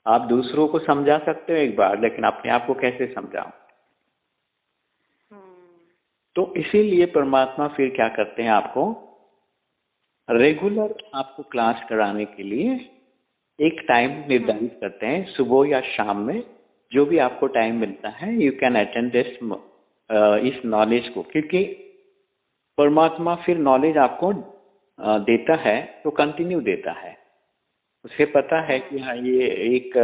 B: आप दूसरों को समझा सकते हो एक बार लेकिन अपने आप को कैसे समझाओ तो इसीलिए परमात्मा फिर क्या करते हैं आपको? रेगुलर आपको क्लास कराने के लिए एक टाइम निर्धारित करते हैं सुबह या शाम में जो भी आपको टाइम मिलता है यू कैन अटेंड दिस इस नॉलेज को। क्योंकि परमात्मा फिर नॉलेज आपको देता है तो कंटिन्यू देता है। उसे पता है कि हाँ ये एक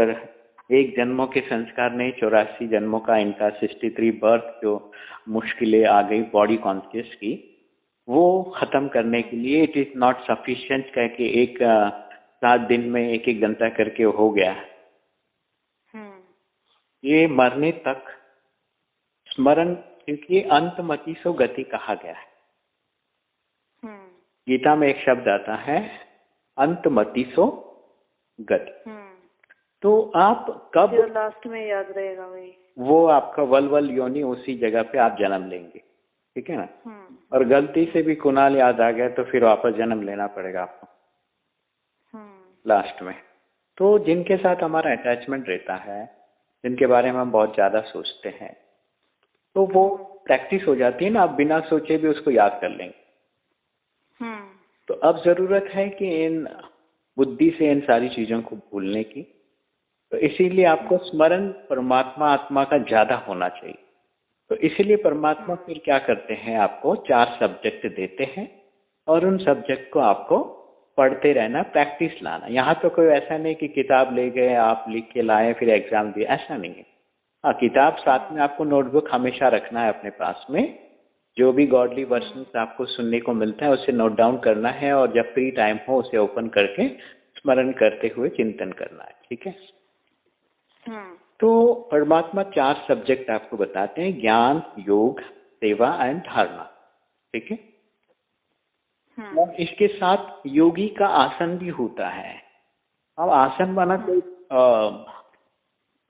B: एक जन्मों के संस्कार नहीं चौरासी जन्मों का इनका सिक्सटी थ्री बर्थ जो मुश्किलें आ गई बॉडी कॉन्शियस की वो खत्म करने के लिए इट इज़ नॉट सफिशियंट कह के एक सात दिन में एक एक घंटा करके हो गया। ये मरने तक स्मरण क्योंकि अंतमति सो गति कहा गया है। गीता में एक शब्द आता है अंतमति सो गति। तो आप कब
A: लास्ट में याद रहेगा वही।
B: वो आपका वल वल योनि उसी जगह पे आप जन्म लेंगे। ठीक है ना?
A: हम्म,
B: और गलती से भी कुणाल याद आ गया तो फिर वापस जन्म लेना पड़ेगा आपको।
A: हम्म,
B: लास्ट में। तो जिनके साथ हमारा अटैचमेंट रहता है जिनके बारे में हम बहुत ज़्यादा सोचते हैं तो वो प्रैक्टिस हो जाती है ना आप बिना सोचे भी उसको याद कर लेंगे।
A: हम्म,
B: तो अब ज़रूरत है कि इन बुद्धि से इन सारी चीज़ों को भूलने की। तो इसीलिए आपको स्मरण परमात्मा, आत्मा का ज़्यादा होना चाहिए। तो इसीलिए परमात्मा फिर क्या करते हैं, आपको चार सब्जेक्ट देते हैं और उन सब्जेक्ट को आपको पढ़ते रहना, प्रैक्टिस लाना। यहाँ तो कोई ऐसा नहीं कि किताब ले गए, आप लिख के लाए, फिर एग्ज़ाम दिए, ऐसा नहीं है। हाँ किताब साथ में आपको नोटबुक हमेशा रखना है अपने पास में। जो भी गॉडली वर्षन आपको सुनने को मिलता है उसे नोट डाउन करना है और जब फ्री टाइम हो उसे ओपन करके स्मरण करते हुए चिंतन करना है ठीक है
A: हम्म।
B: तो परमात्मा चार सब्जेक्ट आपको बताते हैं ज्ञान योग सेवा एंड धारणा ठीक है
A: हम्म।
B: और इसके साथ योगी का आसन भी होता है अब आसन बना कोई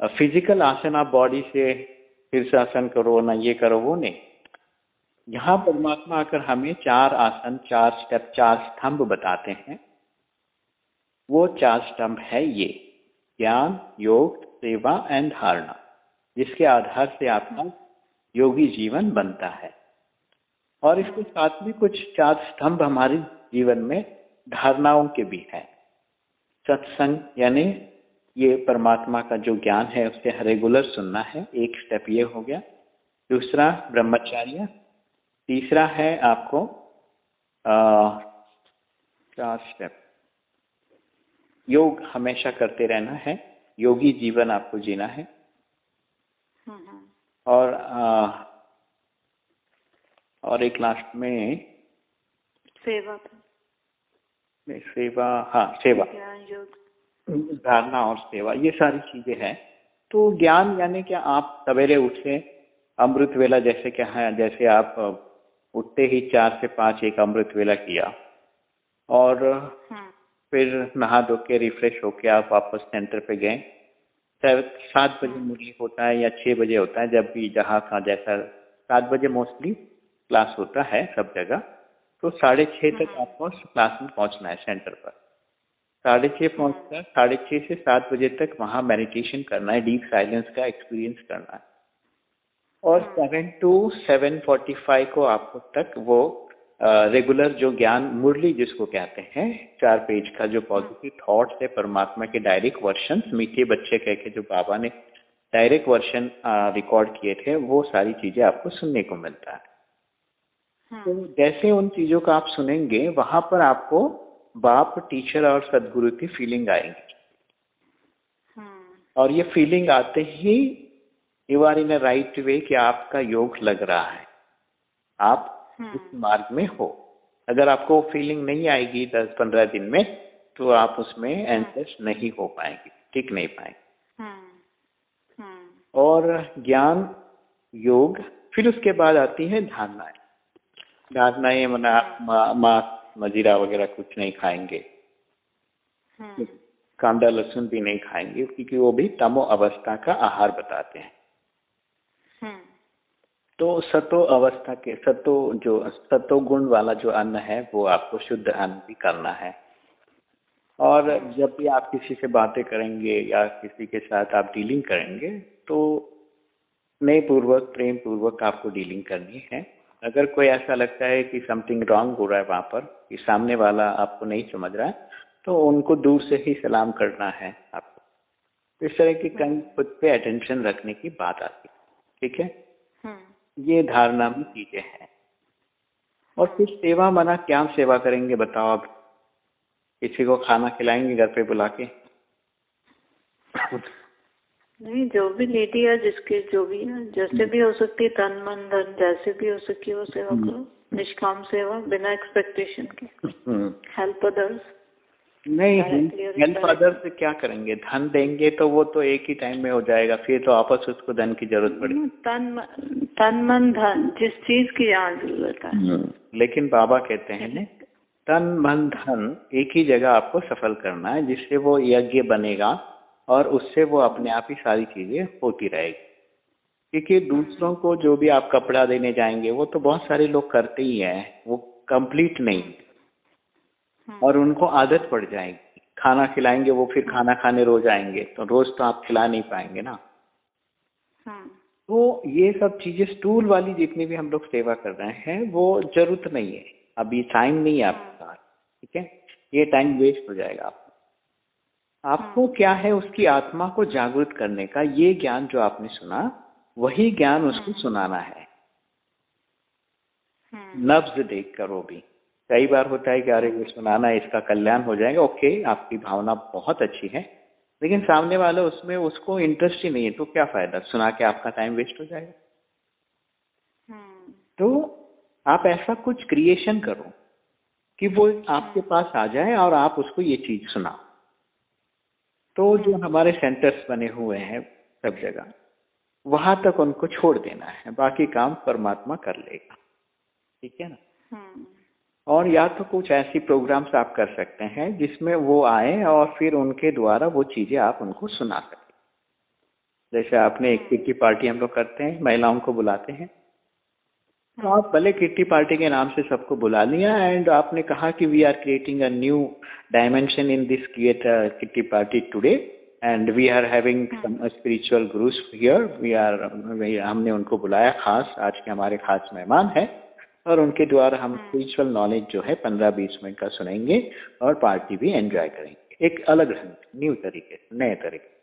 B: फ़िज़िकल आसन आप बॉडी से शीर्षासन करो ना ये करो वो नहीं यहाँ परमात्मा आकर हमें चार आसन, चार स्टेप, चार स्तंभ बताते हैं। वो चार स्तंभ है ये, ज्ञान, योग, सेवा एंड धारणा, जिसके आधार से आपका योगी जीवन बनता है। और इसके साथ में कुछ चार स्तंभ हमारे जीवन में धारणाओं के भी है। सत्संग, यानी ये परमात्मा का जो ज्ञान है उसे रेगुलर सुनना है, एक स्टेप ये हो गया। दूसरा, ब्रह्मचार्य तीसरा है आपको चार स्टेप योग हमेशा करते रहना है योगी जीवन आपको जीना है।
A: हम्म, हम्म।
B: और आ, और एक लास्ट में
A: सेवा
B: नहीं, सेवा हाँ सेवा। धारणा और सेवा ये सारी चीज़ें हैं। तो ज्ञान यानी क्या आप सवेरे उठे अमृत वेला जैसे क्या है जैसे आप उठते ही चार से पाँच एक अमृत वेला किया। और
A: हम्म,
B: फिर नहा धो के रिफ्रेश होके आप वापस सेंटर पे गए। सात बजे मुरली होता है या छह बजे होता है जब भी जहाँ का जैसा सात बजे मोस्टली क्लास होता है सब जगह तो साढ़े छः तक आपको क्लास में पहुँचना है सेंटर पर। साढ़े छः पहुंचकर साढ़े छः से सात बजे तक वहाँ मेडिटेशन करना है डीप साइलेंस का एक्सपीरियंस करना है। और seven to seven forty five को आपको तक वो रेगुलर जो ज्ञान मुरली जिसको कहते हैं चार पेज का जो पॉजिटिव थॉट्स है परमात्मा के डायरेक्ट वर्षन मीठे बच्चे कह के जो बाबा ने डायरेक्ट वर्षन रिकॉर्ड किए थे वो सारी चीज़ें आपको सुनने को मिलता है। तो
A: हम्म,
B: जैसे उन चीज़ों का आप सुनेंगे वहाँ पर आपको बाप टीचर और सदगुरु की फीलिंग आएगी।
A: हम्म,
B: और ये फीलिंग आते ही you are in a right way कि आपका योग लग रहा है। आप
A: हम्म,
B: उस मार्ग में हो। अगर आपको फीलिंग नहीं आएगी दस पंद्रह दिन में तो आप उसमें एंसर्स नहीं हो पाएँगे टिक नहीं पाएँगे।
A: हम्म,
B: और ज्ञान योग फिर उसके बाद आती है धारणाएँ धारणाएँ मना मा- मांस मजीरा वगैरह कुछ नहीं खाएँगे। कांदा लहसुन भी नहीं खाएँगे क्योंकि वो भी तमो अवस्था का आहार बताते हैं। तो सतो अवस्था के सतो जो सतो गुण वाला जो अन्न है वो आपको शुद्ध अन्न भी करना है। और जब भी आप किसी से बातें करेंगे या किसी के साथ आप डीलिंग करेंगे तो स्नेह पूर्वक प्रेम पूर्वक आपको डीलिंग करनी है। अगर कोई ऐसा लगता है कि समथिंग रॉन्ग हो रहा है वहाँ पर कि सामने वाला आपको नहीं समझ रहा है तो उनको दूर से ही सलाम करना है आपको। इस तरह की कहीं खुद पे अटेंशन रखने की बात आती है। ठीक है?
A: हम्म,
B: ये धारणा में चीज़ें हैं। और फिर सेवा मना क्या सेवा करेंगे बताओ आप किसी को खाना खिलाएँगे घर पे बुला के।
A: नहीं जो भी लेडी है जिसके जो भी है जैसे भी हो सकती है तन मन धन जैसे भी हो सके वो सेवा करो। निष्काम सेवा बिना एक्सपेक्टेशन के।
B: हम्म।
A: हेल्प अदर्स
B: नहीं हेल्प
A: indirectly.
B: से क्या करेंगे? धन देंगे तो वो तो एक ही टाइम में हो जाएगा फिर तो आपस उसको धन की ज़रूरत पड़ेगी।
A: तन मन- तन मन धन जिस चीज़ की यहाँ ज़रूरत है।
B: लेकिन बाबा कहते हैं तन मन धन एक ही जगह आपको सफल करना है जिससे वो यज्ञ बनेगा और उससे वो अपने आप ही सारी चीज़ें होती रहेगी। क्योंकि दूसरों को जो भी आप कपड़ा देने जाएँगे वो तो बहुत सारे लोग करते ही हैं वो कंप्लीट नहीं। और उनको आदत पड़ जाएगी। खाना खिलाएँगे वो फिर खाना खाने रोज आएँगे तो रोज तो आप खिला नहीं पाएँगे ना।
A: हम्म,
B: तो ये सब चीज़ें स्टूल वाली जितनी भी हम लोग सेवा कर रहे हैं वो ज़रूरत नहीं है। अभी टाइम नहीं है आपके पास ठीक है? ये टाइम वेस्ट हो जाएगा आपको। आपको क्या है उसकी आत्मा को जागृत करने का ये ज्ञान जो आपने सुना वही ज्ञान उसको सुनाना है।
A: हम्म,
B: नब्ज देख कर भी। कई बार होता है कि अरे ये सुनाना है, इसका कल्याण हो जाएगा। ओके आपकी भावना बहुत अच्छी है लेकिन सामने वाला उसमें उसको इंटरेस्ट ही नहीं है तो क्या फ़ायदा? सुना के आपका टाइम वेस्ट हो जाएगा।
A: हम्म,
B: तो आप ऐसा कुछ क्रिएशन करो कि वो आपके पास आ जाए और आप उसको ये चीज़ सुनाओ। तो जो हमारे सेंटर्स बने हुए हैं सब जगह वहाँ तक उनको छोड़ देना है बाकी काम परमात्मा कर लेगा। ठीक है ना?
A: हम्म,
B: और या तो कुछ ऐसी प्रोग्राम्स आप कर सकते हैं जिसमें वो आए और फिर उनके द्वारा वो चीज़ें आप उनको सुना सकें। जैसे आपने एक किट्टी पार्टी हम लोग करते हैं, महिलाओं को बुलाते हैं। तो आप भले किट्टी पार्टी के नाम से सबको बुला लिया एंड आपने कहा कि we are creating a new dimension in this create kitty party today and we are having some spiritual gurus here we are हमने उनको बुलाया खास, आज के हमारे खास मेहमान है। और उनके द्वारा हम स्पिरिचुअल नॉलेज जो है पंद्रह बीस मिनट का सुनेंगे और पार्टी भी एंजॉय करेंगे। एक अलग ढंग न्यू तरीके नए तरीके।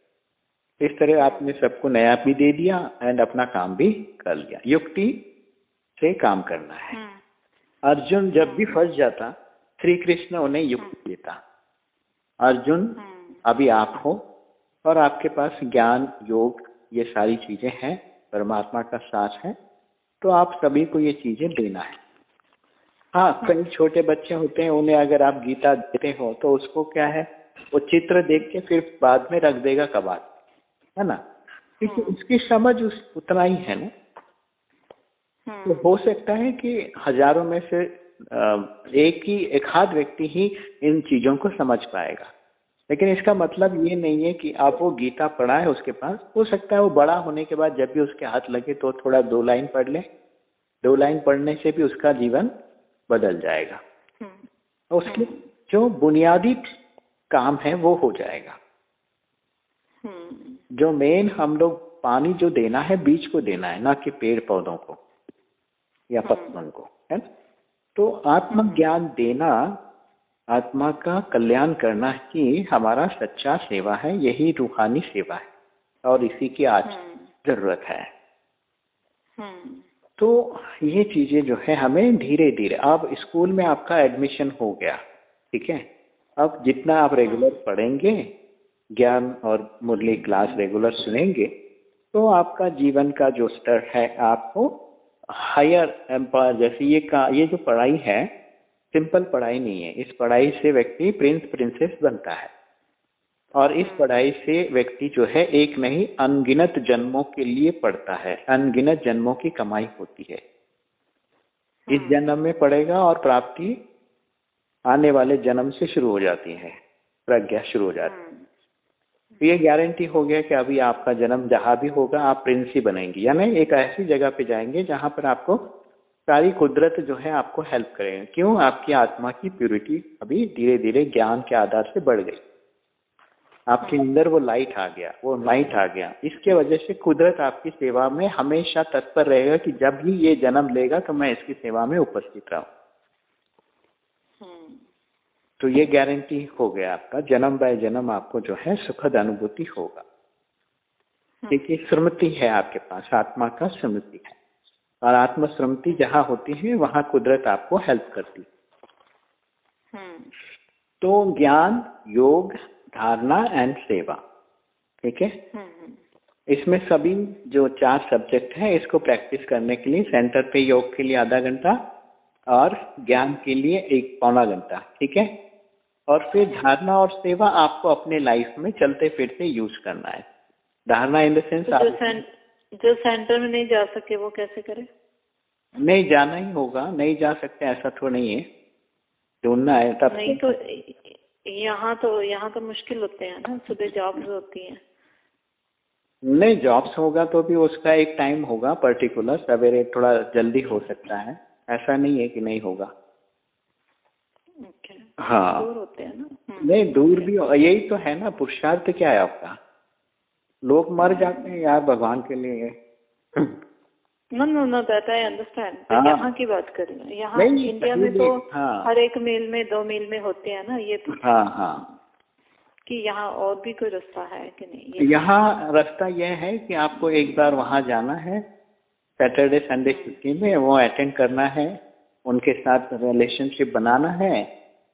B: इस तरह आपने सबको नया भी दे दिया एंड अपना काम भी कर लिया। युक्ति से काम करना है।
A: हम्म,
B: अर्जुन जब भी फंस जाता श्री कृष्ण उन्हें युक्ति देता। अर्जुन अभी आप हो और आपके पास ज्ञान योग ये सारी चीज़ें हैं परमात्मा का साथ है। तो आप सभी को ये चीज़ें देना है। हाँ कई छोटे बच्चे होते हैं उन्हें अगर आप गीता देते हो तो उसको क्या है? वो चित्र देख के फिर बाद में रख देगा कबाड़ है ना? क्योंकि उसकी समझ उस उतना ही है ना। तो
A: हम्म,
B: हो सकता है कि हज़ारों में से एक ही एक हाथ व्यक्ति ही इन चीज़ों को समझ पाएगा। लेकिन इसका मतलब ये नहीं है कि आप वो गीता पढ़ा है उसके पास। हो सकता है वो बड़ा होने के बाद जब भी उसके हाथ लगे तो थोड़ा दो लाइन पढ़ ले। दो लाइन पढ़ने से भी उसका जीवन बदल जाएगा।
A: हम्म,
B: उसके जो बुनियादी काम है वो हो जाएगा।
A: हम्म,
B: जो मेन हम लोग पानी जो देना है बीज को देना है ना कि पेड़ पौधों को या पत्तों को है ना? तो आत्म ज्ञान देना आत्मा का कल्याण करना ही हमारा सच्चा सेवा है यही रूहानी सेवा है। और इसी की आज
A: हम्म,
B: ज़रूरत है।
A: हम्म,
B: तो ये चीज़ें जो है हमें धीरे धीरे अब स्कूल में आपका एडमिशन हो गया ठीक है? अब जितना आप रेगुलर पढ़ेंगे ज्ञान और मुरली क्लास रेगुलर सुनेंगे तो आपका जीवन का जो स्तर है आपको हायर एम्पायर जैसे ये का ये जो पढ़ाई है सिंपल पढ़ाई नहीं है। इस पढ़ाई से व्यक्ति प्रिंस प्रिंसेस बनता है। और इस पढ़ाई से व्यक्ति जो है एक नहीं अनगिनत जन्मों के लिए पढ़ता है। अनगिनत जन्मों की कमाई होती है। इस जन्म में पढ़ेगा और प्राप्ति आने वाले जन्म से शुरू हो जाती है। प्रज्ञा शुरू हो जाती है। तो ये गारंटी हो गया कि अभी आपका जन्म जहाँ भी होगा आप प्रिंस ही बनेंगे। यानी एक ऐसी जगह पे जाएँगे जहाँ पर आपको सारी कुदरत जो है आपको हेल्प करेगा। क्यों? आपकी आत्मा की प्यूरिटी अभी धीरे धीरे ज्ञान के आधार से बढ़ गई। आपके अंदर वो लाइट आ गया वो लाइट आ गया। इसके वजह से कुदरत आपकी सेवा में हमेशा तत्पर रहेगा कि जब भी ये जन्म लेगा तो मैं इसकी सेवा में उपस्थित रहूँ।
A: हम्म,
B: तो ये गारंटी हो गया आपका। जन्म बाय जन्म आपको जो है सुखद अनुभूति होगा। क्योंकि स्मृति है आपके पास आत्मा का स्मृति है। और आत्म स्मृति जहाँ होती है वहाँ कुदरत आपको हेल्प करती है।
A: हम्म,
B: तो ज्ञान योग धारणा एंड सेवा ठीक है?
A: हम्म,
B: इसमें सभी जो चार सब्जेक्ट है इसको प्रैक्टिस करने के लिए सेंटर पे योग के लिए आधा घंटा और ज्ञान के लिए एक पौना घंटा ठीक है? और फिर धारणा और सेवा आपको अपने लाइफ में चलते फिरते यूज़ करना है। धारणा इन द सेंस
A: तो जो सेंटर में नहीं जा सके वो कैसे करे?
B: नहीं जाना ही होगा। नहीं जा सकते ऐसा तो नहीं है। ढूंढना है तब
A: नहीं तो यहाँ तो यहाँ तो मुश्किल होते हैं ना सुबह जॉब्स होती हैं।
B: नहीं जॉब्स होगा तो भी उसका एक टाइम होगा पर्टिकुलर सवेरे थोड़ा जल्दी हो सकता है। ऐसा नहीं है कि नहीं होगा।
A: ओके
B: हाँ।
A: दूर होते हैं ना? हम्म,
B: नहीं दूर भी यही तो है ना पुरुषार्थ क्या है आपका? लोग मर जाते हैं यार भगवान के लिए
A: no no no that I understand
B: हाँ।
A: यहाँ की बात कर रही हूँ। यहाँ इंडिया में तो
B: हाँ।
A: हर एक मील में दो मील में होते हैं ना ये तो
B: हाँ हाँ।
A: कि यहाँ और भी कोई रास्ता है कि नहीं?
B: यहाँ रास्ता यह है कि आपको एक बार वहाँ जाना है सैटरडे संडे छुट्टी में वो अटेंड करना है उनके साथ रिलेशनशिप बनाना है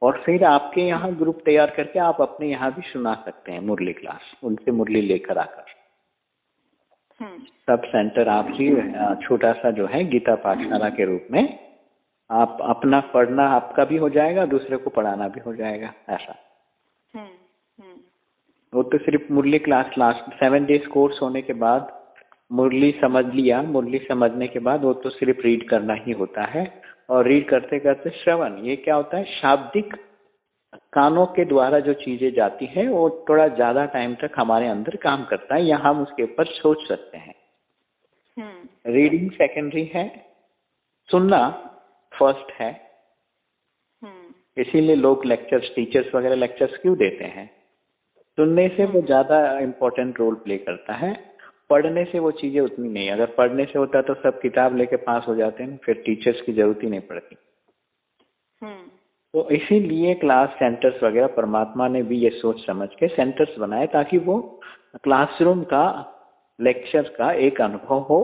B: और फिर आपके यहाँ ग्रुप तैयार करके आप अपने यहाँ भी सुना सकते हैं मुरली क्लास उनसे मुरली लेकर आकर
A: हम्म।
B: सब सेंटर आपकी छोटा सा जो है गीता पाठशाला के रूप में आप अपना पढ़ना आपका भी हो जाएगा दूसरे को पढ़ाना भी हो जाएगा ऐसा
A: हम्म, हम्म।
B: वो तो सिर्फ़ Murli class last seven days course होने के बाद मुरली समझ लिया मुरली समझने के बाद वो तो सिर्फ़ रीड करना ही होता है और रीड करते करते श्रवण ये क्या होता है? शाब्दिक कानों के द्वारा जो चीज़ें जाती है वो थोड़ा ज़्यादा टाइम तक हमारे अंदर काम करता है या हम उसके ऊपर सोच सकते हैं। रीडिंग
A: हम्म।
B: सेकेंडरी है सुनना फ़र्स्ट है।
A: हम्म।
B: इसीलिए लोग लेक्चर्स टीचर्स वगैरह लेक्चर्स क्यों देते हैं? सुनने से वो ज़्यादा इम्पोर्टेंट रोल प्ले करता है। पढ़ने से वो चीज़ें उतनी नहीं अगर पढ़ने से होता तो सब किताब लेके पास हो जाते हैं फिर टीचर्स की ज़रूरत ही नहीं पड़ती।
A: हम्म।
B: तो इसीलिए क्लास सेंटर्स वगैरह परमात्मा ने भी ये सोच समझ के सेंटर्स बनाए ताकि वो क्लासरूम का लेक्चर का एक अनुभव हो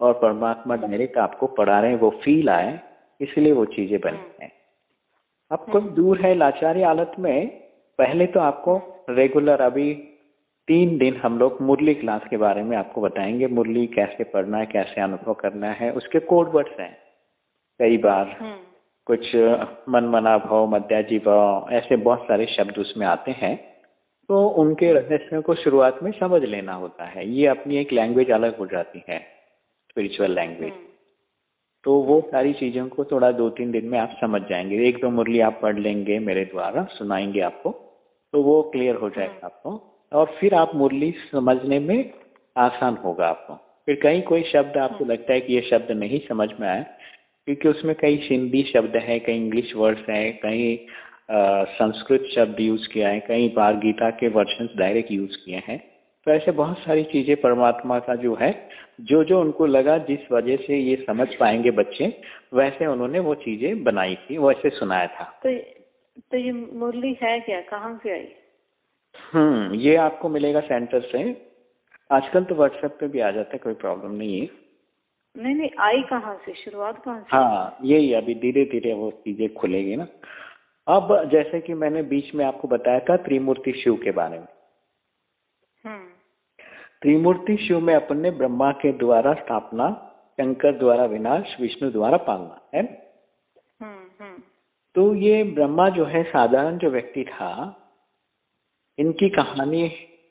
B: और परमात्मा डायरेक्ट आपको पढ़ा रहे हैं वो फील आए इसलिए वो चीज़ें बनी
A: हम्म।
B: हैं। अब कोई दूर है लाचारी हालत में पहले तो आपको रेगुलर अभी तीन दिन हम लोग मुरली क्लास के बारे में आपको बताएँगे। मुरली कैसे पढ़ना है कैसे अनुभव करना है उसके कोड वर्ड्स हैं। कई बार
A: हम्म।
B: कुछ मन मना भाव मध्याजी भाव ऐसे बहुत सारे शब्द उसमें आते हैं। तो उनके रहस्य को शुरुआत में समझ लेना होता है। ये अपनी एक लैंग्वेज अलग हो जाती है स्पिरिचुअल लैंग्वेज
A: हम्म।
B: तो वो सारी चीज़ों को थोड़ा दो तीन दिन में आप समझ जाएँगे। एक दो मुरली आप पढ़ लेंगे मेरे द्वारा सुनाएँगे आपको तो वो क्लियर हो जाएगा आपको। और फिर आप मुरली समझने में आसान होगा आपको। फिर कहीं कोई शब्द आपको लगता है कि ये शब्द नहीं समझ में आया क्योंकि उसमें कई हिंदी शब्द है कई इंग्लिश वर्ड्स हैं कई अ, संस्कृत शब्द यूज़ किया है कई बार गीता के वर्षन डायरेक्ट यूज़ किए हैं। तो ऐसे बहुत सारी चीज़ें परमात्मा का जो है जो जो उनको लगा जिस वजह से ये समझ पाएँगे बच्चे वैसे उन्होंने वो चीज़ें बनाई थी वैसे सुनाया था।
A: तो तो ये मुरली है क्या? कहाँ से आई?
B: हम्म ये आपको मिलेगा सेंटर से। आजकल तो व्हाट्सएप पे भी आ जाता है कोई प्रॉब्लम नहीं है।
A: नहीं नहीं आई कहाँ से? शुरुआत कहाँ से?
B: हाँ यही अभी धीरे धीरे वो चीज़ें खुलेगी ना। अब जैसे कि मैंने बीच में आपको बताया था त्रिमूर्ति शिव के बारे में।
A: हम्म।
B: त्रिमूर्ति शिव में अपन ने ब्रह्मा के द्वारा स्थापना शंकर द्वारा विनाश विष्णु द्वारा पालना है
A: हम्म हम्म।
B: तो ये ब्रह्मा जो है साधारण जो व्यक्ति था इनकी कहानी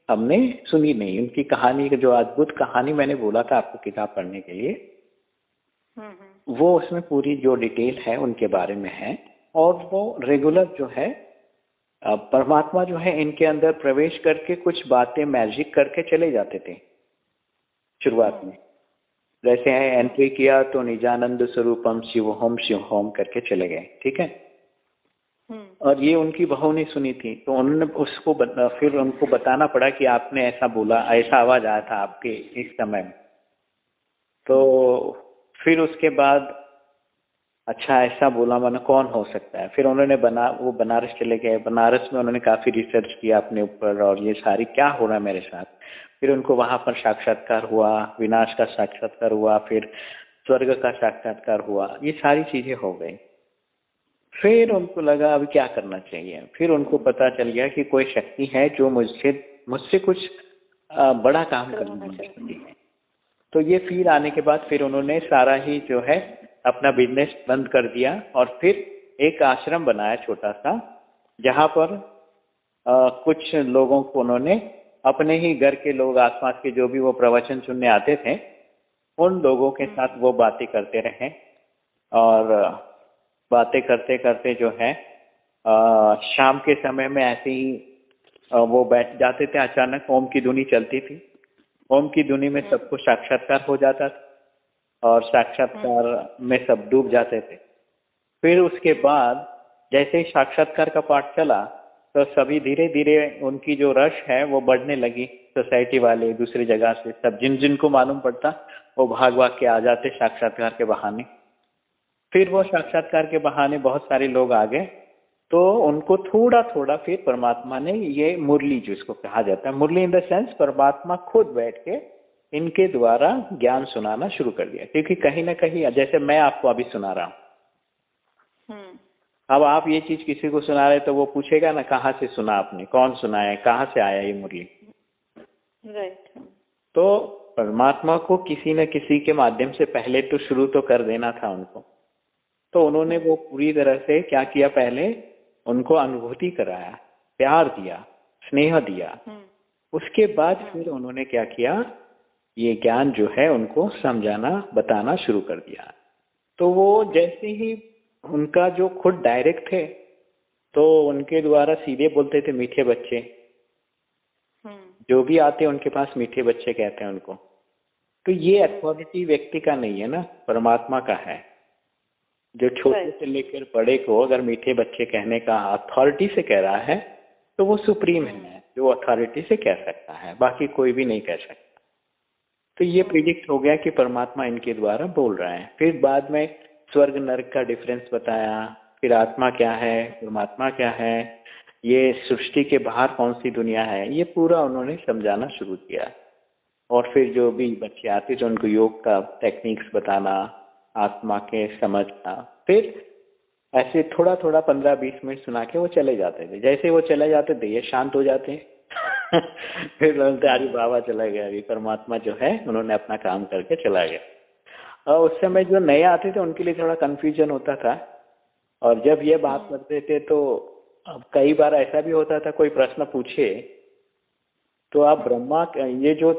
B: हमने सुनी नहीं। उनकी कहानी जो अद्भुत कहानी मैंने बोला था आपको किताब पढ़ने के लिए
A: हम्म हम्म।
B: वो उसमें पूरी जो डिटेल है उनके बारे में है और वो रेगुलर जो है परमात्मा जो है इनके अंदर प्रवेश करके कुछ बातें मैजिक करके चले जाते थे शुरुआत में। जैसे एंट्री किया तो निजानंद स्वरूपम शिव होम शिव होम करके चले गए ठीक है?
A: हम्म
B: और ये उनकी बहू ने सुनी थी तो उन्होंने उसको बता, फिर उनको बताना पड़ा कि आपने ऐसा बोला ऐसा आवाज़ आया था आपके इस समय तो फिर उसके बाद अच्छा ऐसा बोला मैंने कौन हो सकता है? फिर उन्होंने बना वो बनारस चले गए। बनारस में उन्होंने काफ़ी रिसर्च किया अपने ऊपर और ये सारी क्या हो रहा है मेरे साथ? फिर उनको वहाँ पर साक्षात्कार हुआ विनाश का साक्षात्कार हुआ फिर स्वर्ग का साक्षात्कार हुआ ये सारी चीज़ें हो गई। फिर उनको लगा अभी क्या करना चाहिए। फिर उनको पता चल गया कि कोई शक्ति है जो मुझसे मुझसे कुछ बड़ा काम करना
A: चाहती
B: है। तो ये फील आने के बाद फिर उन्होंने सारा ही जो है अपना बिज़नेस बंद कर दिया और फिर एक आश्रम बनाया छोटा सा जहाँ पर अ, कुछ लोगों को उन्होंने अपने ही घर के लोग आसपास के जो भी वो प्रवचन सुनने आते थे उन लोगों के साथ वो बातें करते रहे और बातें करते करते जो है अ, शाम के समय में ऐसे ही वो बैठ जाते थे। अचानक ओम की धुनी चलती थी। ओम की धुनी में सबको साक्षात्कार हो जाता था और साक्षात्कार में सब डूब जाते थे। फिर उसके बाद जैसे ही साक्षात्कार का पाठ चला तो सभी धीरे धीरे उनकी जो रश है वो बढ़ने लगी सोसाइटी वाले दूसरी जगह से। सब जिन जिनको मालूम पड़ता वो भाग भाग के आ जाते साक्षात्कार के बहाने। फिर वो साक्षात्कार के बहाने बहुत सारे लोग आ गए। तो उनको थोड़ा थोड़ा फिर परमात्मा ने ये मुरली जिसको कहा जाता है मुरली इन द सेंस परमात्मा खुद बैठ के इनके द्वारा ज्ञान सुनाना शुरू कर दिया। क्योंकि कहीं ना कहीं जैसे मैं आपको अभी सुना रहा हूँ।
A: हम्म,
B: अब आप ये चीज़ किसी को सुना रहे तो वो पूछेगा ना कहाँ से सुना आपने? कौन सुनाया कहाँ से आया ये मुरली?
A: राइट
B: तो परमात्मा को किसी न किसी के माध्यम से पहले तो शुरू तो कर देना था उनको। तो उन्होंने वो पूरी तरह से क्या किया पहले? उनको अनुभूति कराया प्यार दिया स्नेह दिया।
A: हम्म,
B: उसके बाद फिर उन्होंने क्या किया? ये ज्ञान जो है उनको समझाना बताना शुरू कर दिया। तो वो जैसे ही उनका जो खुद डायरेक्ट थे तो उनके द्वारा सीधे बोलते थे मीठे बच्चे।
A: हम्म,
B: जो भी आते उनके पास मीठे बच्चे कहते हैं उनको। तो ये अथॉरिटी व्यक्ति का नहीं है ना परमात्मा का है। जो छोटे से लेकर बड़े को अगर मीठे बच्चे कहने का अथॉरिटी से कह रहा है तो वो सुप्रीम है जो अथॉरिटी से कह सकता है बाकी कोई भी नहीं कह सकता। तो ये प्रिडिक्ट हो गया कि परमात्मा इनके द्वारा बोल रहा है। फिर बाद में स्वर्ग नरक का डिफरेंस बताया फिर आत्मा क्या है परमात्मा क्या है ये सृष्टि के बाहर कौन सी दुनिया है ये पूरा उन्होंने समझाना शुरू किया। और फिर जो भी बच्चे आते थे उनको योग का टेक्निक्स बताना आत्मा के समझना फिर ऐसे थोड़ा थोड़ा पंद्रह बीस मिनट सुना के वो चले जाते थे। जैसे वो चले जाते थे ये शांत हो जाते फिर बोलते अरे बाबा चला गया। अभी परमात्मा जो है उन्होंने अपना काम करके चला गया। और उस समय जो नए आते थे उनके लिए थोड़ा कंफ्यूजन होता था। और जब ये बात करते थे तो अब कई बार ऐसा भी होता था कोई प्रश्न पूछे तो आप ब्रह्मा ये जो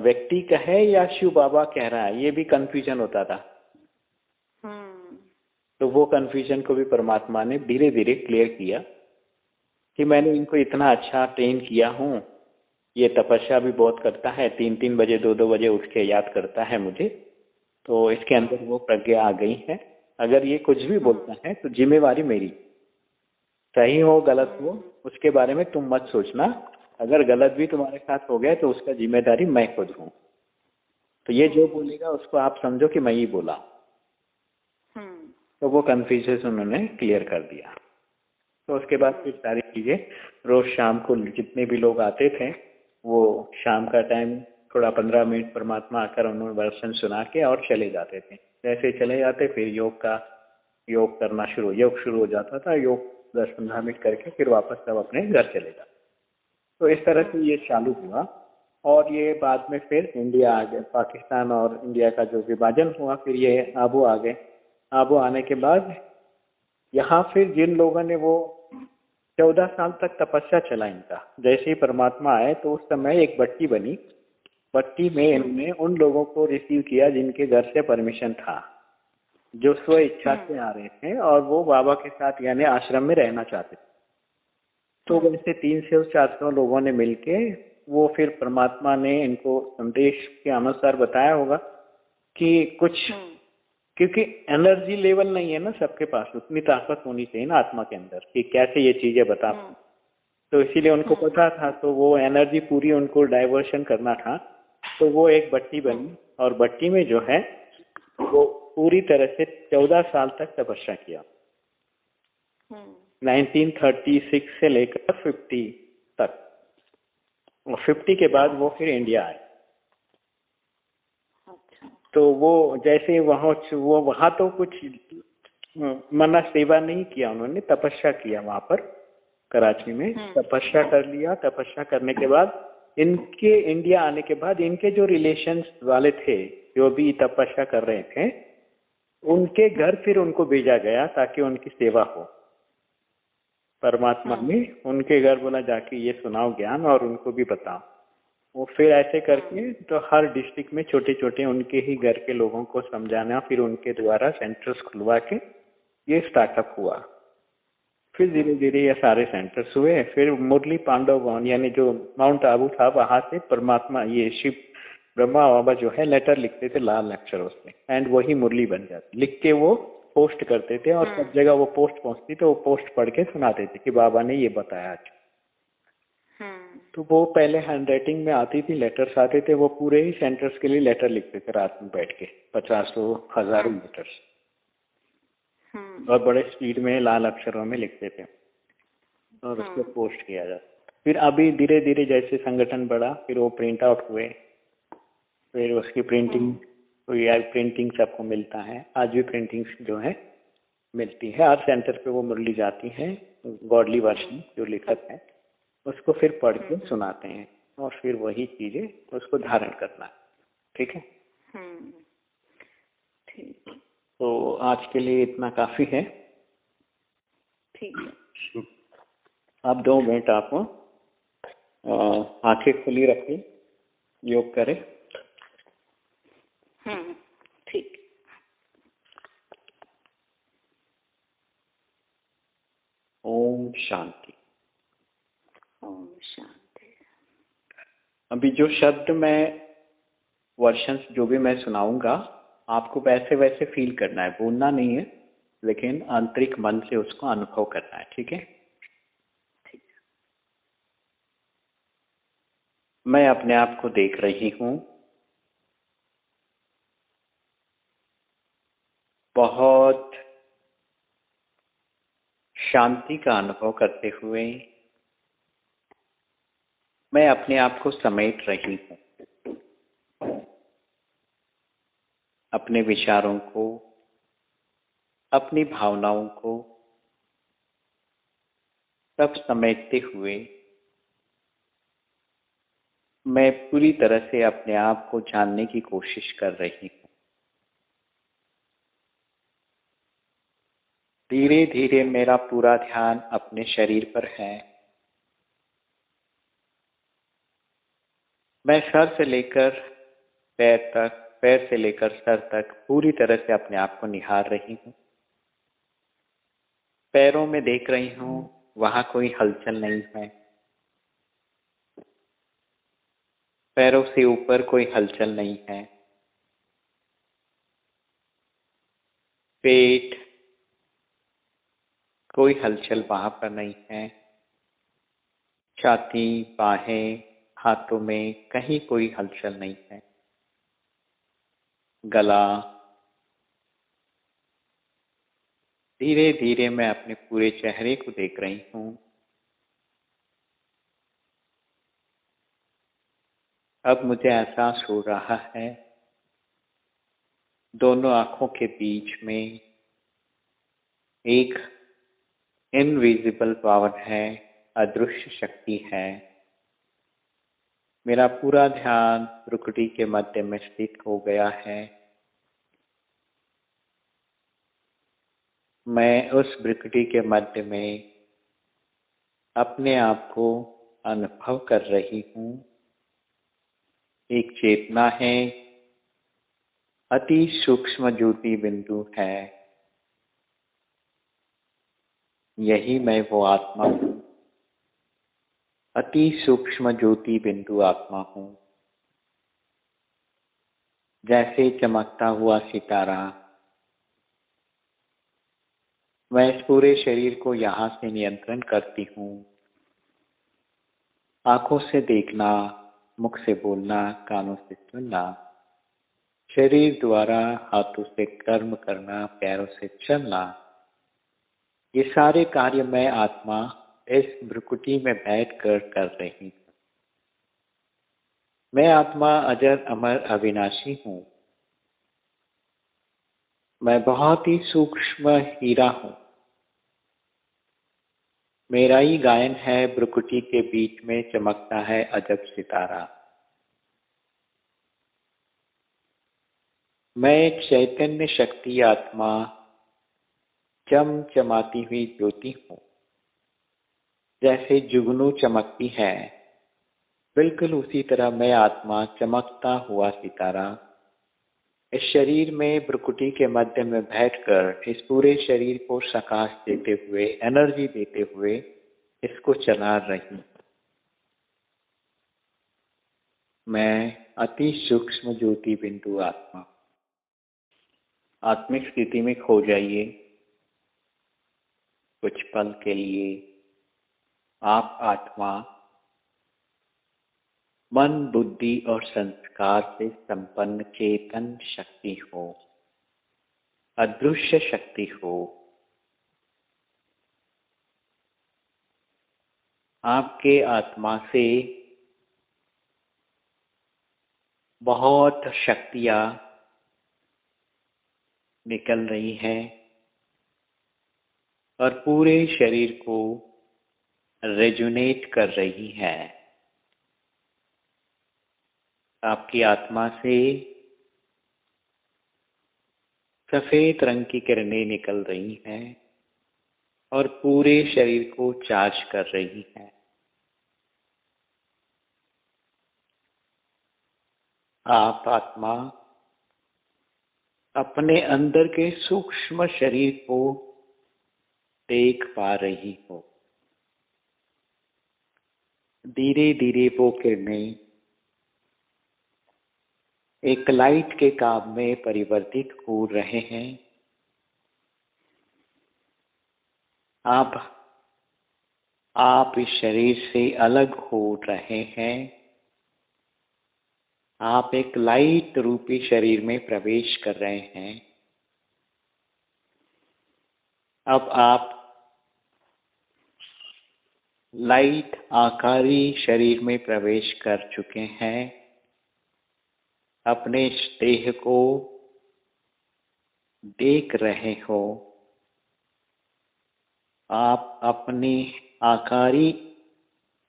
B: व्यक्ति कहे या शिव बाबा कह रहा है ये भी कंफ्यूजन होता था।
A: हम्म,
B: तो वो कन्फ्यूज़न को भी परमात्मा ने धीरे धीरे क्लियर किया कि मैंने इनको इतना अच्छा ट्रेन किया हूँ। ये तपस्या भी बहुत करता है। तीन तीन बजे दो दो बजे उठ के याद करता है मुझे। तो इसके अंदर वो प्रज्ञा आ गई है। अगर ये कुछ भी बोलता है तो जिम्मेवारी मेरी। सही हो, गलत हो, उसके बारे में तुम मत सोचना। अगर गलत भी तुम्हारे साथ हो गया तो उसका ज़िम्मेदारी मैं खुद हूँ। तो ये जो बोलेगा, उसको आप समझो कि मैं ही बोला। तो वो कन्फ्यूज़न उन्होंने क्लियर कर दिया। तो उसके बाद फिर सारी चीज़ें, रोज शाम को जितने भी लोग आते थे, वो शाम का टाइम थोड़ा पंद्रह मिनट परमात्मा आकर उन्होंने दर्शन सुना के और चले जाते थे। जैसे चले जाते, फिर योग का, योग करना शुरू, योग शुरू हो जाता था, योग दस पंद्रह मिनट करके फिर वापस सब अपने घर चले जाते। तो इस तरह से ये चालू हुआ और ये बाद में फिर इंडिया आ गया, पाकिस्तान और इंडिया का जो विभाजन हुआ, फिर ये आबू आ गए। आबू आने के बाद यहाँ फिर जिन लोगों ने वो चौदह साल तक तपस्या चला इनका जैसे ही परमात्मा आए तो उस समय एक बट्टी बनी। बट्टी में इन्होंने उन लोगों को रिसीव किया जिनके घर से परमिशन था जो स्व इच्छा से आ रहे थे और वो बाबा के साथ यानी आश्रम में रहना चाहते थे। तो वैसे तीन से चार सौ लोगों ने मिलके वो फिर परमात्मा ने इनको संदेश के अनुसार बताया होगा कि कुछ
A: हम्म,
B: क्योंकि एनर्जी लेवल नहीं है ना सबके पास उतनी ताकत होनी चाहिए ना आत्मा के अंदर कि कैसे ये चीज़ें बता
A: हम्म,
B: तो इसीलिए उनको पता था तो वो एनर्जी पूरी उनको डाइवर्शन करना था तो वो एक बट्टी बनी और बट्टी में जो है वो पूरी तरह से चौदह साल तक तपस्या किया।
A: हम्म,
B: 1936 से लेकर 50 तक। और 50 के बाद वो फिर इंडिया आए। तो वो जैसे वहाँ वो वहाँ तो कुछ मना सेवा नहीं किया उन्होंने तपस्या किया वहाँ पर कराची में।
A: हम्म।
B: तपस्या कर लिया तपस्या करने के बाद इनके इंडिया आने के बाद इनके जो रिलेशंस वाले थे जो भी तपस्या कर रहे थे उनके घर फिर उनको भेजा गया ताकि उनकी सेवा हो। परमात्मा ने उनके घर बोला जाके ये सुनाओ ज्ञान और उनको भी बताओ। वो फिर ऐसे करके तो हर डिस्ट्रिक्ट में छोटे छोटे उनके ही घर के लोगों को समझाना फिर उनके द्वारा सेंटर्स खुलवा के ये स्टार्टअप हुआ। फिर धीरे धीरे ये सारे सेंटर्स हुए। फिर मुरली पांडव भवन यानी जो माउंट आबू था वहाँ से परमात्मा ये शिव ब्रह्मा बाबा जो है लेटर लिखते थे लाल अक्षरों से। एंड वही मुरली बन जाती। लिख के वो पोस्ट करते थे और सब जगह वो पोस्ट पहुँचती तो वो पोस्ट पढ़ के सुनाते थे कि बाबा ने ये बताया आज। तो वो पहले हैंड राइटिंग में आती थी लेटर्स आते थे वो पूरे ही सेंटर्स के लिए लेटर लिखते थे रात में बैठ के पचासों हज़ारों लेटर्स
A: हम्म,
B: और बड़े स्पीड में लाल अक्षरों में लिखते थे। और उसको
A: हाँ।
B: पोस्ट किया जाता फिर अभी धीरे धीरे जैसे संगठन बढ़ा फिर वो प्रिंट आउट हुए। फिर उसकी प्रिंटिंग प्रिंटिंग सबको मिलता है। आज भी प्रिंटिंग जो है मिलती है। हर सेंटर पे वो मुरली जाती है गॉडली वर्षन जो लिखत है। उसको फिर पढ़ के सुनाते हैं और फिर वही चीज़ें उसको धारण करना। ठीक है?
A: हम्म। ठीक
B: तो आज के लिए इतना काफ़ी है।
A: ठीक है।
B: आप दो मिनट आप आँखें खुली रखिए योग करें।
A: हम्म ठीक।
B: ओम शांति।
A: ओम शांति।
B: अभी जो शब्द मैं वर्षन जो भी मैं सुनाऊँगा, आपको वैसे वैसे फील करना है। बोलना नहीं है, लेकिन आंतरिक मन से उसको अनुभव करना है, ठीक है? मैं अपने आप को देख रही हूँ। बहुत शांति का अनुभव करते हुए मैं अपने आप को समेट रही हूँ। अपने विचारों को, अपनी भावनाओं को सब समेटते हुए मैं पूरी तरह से अपने आप को जानने की कोशिश कर रही हूँ। धीरे धीरे मेरा पूरा ध्यान अपने शरीर पर है। मैं सर से लेकर पैर तक, पैर से लेकर सर तक पूरी तरह से अपने आप को निहार रही हूँ। पैरों में देख रही हूँ, वहाँ कोई हलचल नहीं है। पैरों से ऊपर कोई हलचल नहीं है। पेट कोई हलचल वहाँ पर नहीं है। छाती, बाहें हाथों में कहीं कोई हलचल नहीं है। गला धीरे धीरे मैं अपने पूरे चेहरे को देख रही हूँ। अब मुझे एहसास हो रहा है, दोनों आँखों के बीच में एक इनविजिबल पावर है, अदृश्य शक्ति है। मेरा पूरा ध्यान प्रकृति के मध्य में स्थित हो गया है। मैं उस प्रकृति के मध्य में अपने आप को अनुभव कर रही हूँ। एक चेतना है, अति सूक्ष्म ज्योति बिंदु है। यही मैं वो आत्मा हूँ। अति सूक्ष्म ज्योति बिंदु आत्मा हूँ। जैसे चमकता हुआ सितारा मैं इस पूरे शरीर को यहाँ से नियंत्रण करती हूँ। आँखों से देखना, मुख से बोलना, कानों से सुनना, शरीर द्वारा हाथों से कर्म करना, पैरों से चलना, ये सारे कार्य मैं आत्मा इस भ्रुकुटी में बैठकर कर रही हूँ। मैं आत्मा अजर अमर अविनाशी हूँ। मैं बहुत ही सूक्ष्म हीरा हूँ। मेरा ही गायन है ब्रुकुटी के बीच में चमकता है अजब सितारा। मैं एक चैतन्य शक्ति आत्मा चम चमाती हुई ज्योति हूँ। जैसे जुगनू चमकती है। बिल्कुल उसी तरह मैं आत्मा चमकता हुआ सितारा। इस शरीर में प्रकृति के मध्य में बैठकर, इस पूरे शरीर को सकाश देते हुए, एनर्जी देते हुए, इसको चला रही। मैं अति सूक्ष्म ज्योति बिंदु आत्मा। आत्मिक स्थिति में खो जाइए। कुछ पल के लिए आप आत्मा, मन, बुद्धि और संस्कार से संपन्न चेतन शक्ति हो, अदृश्य शक्ति हो। आपके आत्मा से बहुत शक्तियाँ निकल रही हैं और पूरे शरीर को रेजुनेट कर रही है। आपकी आत्मा से सफ़ेद रंग की किरणें निकल रही हैं और पूरे शरीर को चार्ज कर रही है। आप आत्मा अपने अंदर के सूक्ष्म शरीर को देख पा रही हो। धीरे धीरे वो किरणें एक लाइट के काम में परिवर्तित हो रहे हैं। आप आप इस शरीर से अलग हो रहे हैं। आप एक लाइट रूपी शरीर में प्रवेश कर रहे हैं। अब आप लाइट आकारी शरीर में प्रवेश कर चुके हैं। अपने देह को देख रहे हो। आप अपने आकारी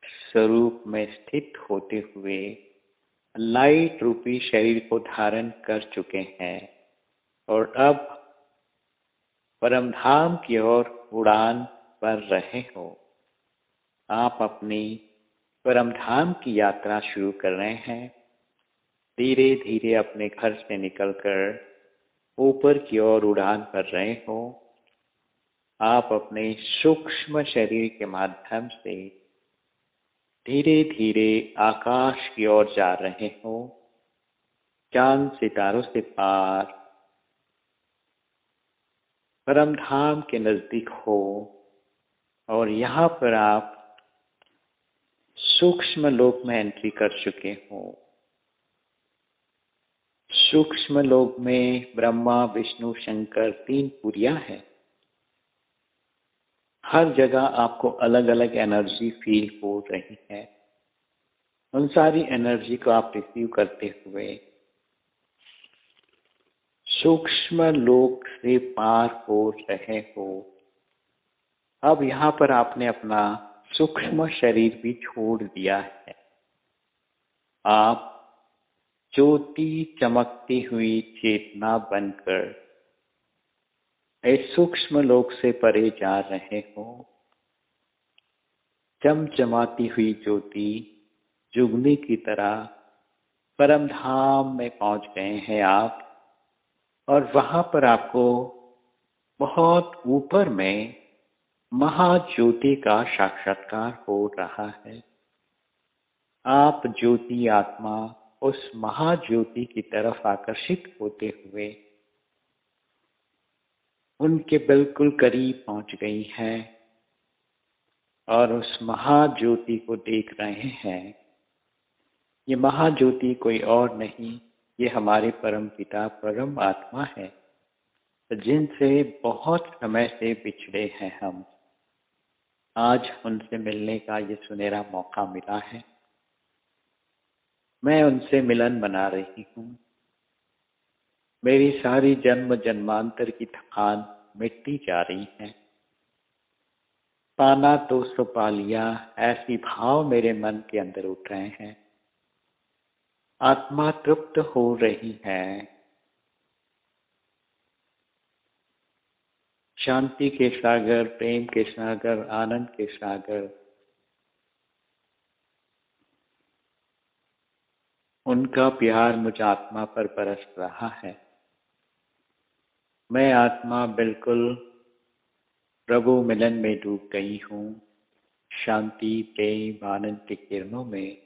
B: स्वरूप में स्थित होते हुए लाइट रूपी शरीर को धारण कर चुके हैं और अब परमधाम की ओर उड़ान पर रहे हो। आप अपनी परमधाम की यात्रा शुरू कर रहे हैं। धीरे धीरे अपने घर से निकलकर ऊपर की ओर उड़ान भर रहे हो। आप अपने सूक्ष्म शरीर के माध्यम से धीरे धीरे आकाश की ओर जा रहे हो। चाँद सितारों से पार परम धाम के नज़दीक हो और यहाँ पर आप सूक्ष्म लोक में एंट्री कर चुके हो। सूक्ष्म लोक में ब्रह्मा, विष्णु, शंकर तीन पुरिया है। हर जगह आपको अलग अलग एनर्जी फील हो रही है। उन सारी एनर्जी को आप रिसीव करते हुए सूक्ष्म लोक से पार हो रहे हो। अब यहाँ पर आपने अपना सूक्ष्म शरीर भी छोड़ दिया है। आप ज्योति चमकती हुई चेतना बनकर इस सूक्ष्म लोक से परे जा रहे हो। चमचमाती हुई ज्योति जुगनी की तरह परम धाम में पहुँच गए हैं आप, और वहाँ पर आपको बहुत ऊपर में महाज्योति का साक्षात्कार हो रहा है। आप ज्योति आत्मा उस महाज्योति की तरफ़ आकर्षित होते हुए उनके बिल्कुल करीब पहुँच गई है और उस महाज्योति को देख रहे हैं। ये महाज्योति कोई और नहीं, ये हमारे परम पिता, परम आत्मा है, जिनसे बहुत समय से पिछड़े हैं हम। आज उनसे मिलने का ये सुनहरा मौका मिला है। मैं उनसे मिलन बना रही हूँ। मेरी सारी जन्म जन्मांतर की थकान मिटती जा रही है। पाना तो सो पा लिया ऐसी भाव मेरे मन के अंदर उठ रहे हैं। आत्मा तृप्त हो रही है। शांति के सागर, प्रेम के सागर, आनंद के सागर। उनका प्यार मुझ आत्मा पर बरस रहा है। मैं आत्मा बिल्कुल प्रभु मिलन में डूब गई हूँ। शांति, प्रेम, आनंद के किरणों में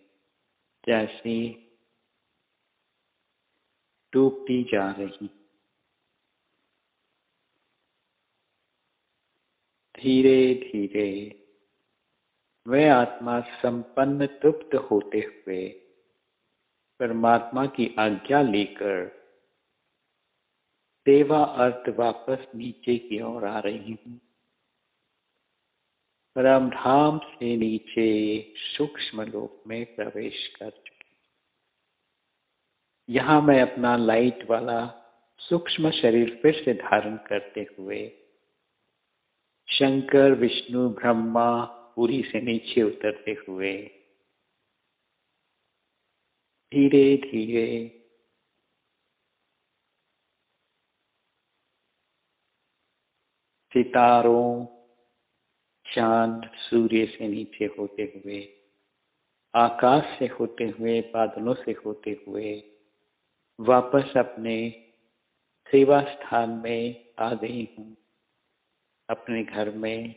B: जैसी डूबती जा रही धीरे धीरे। वह आत्मा संपन्न, तृप्त होते हुए परमात्मा की आज्ञा लेकर देवा अर्थ वापस नीचे की ओर आ रही हूँ। परम धाम से नीचे सूक्ष्म लोक में प्रवेश कर चुकी यहाँ मैं अपना लाइट वाला सूक्ष्म शरीर फिर से धारण करते हुए शंकर, विष्णु, ब्रह्मा पूरी से नीचे उतरते हुए धीरे धीरे सितारों, चाँद सूर्य से नीचे होते हुए, आकाश से होते हुए, बादलों से होते हुए वापस अपने सेवा स्थान में आ गई हूँ। अपने घर में,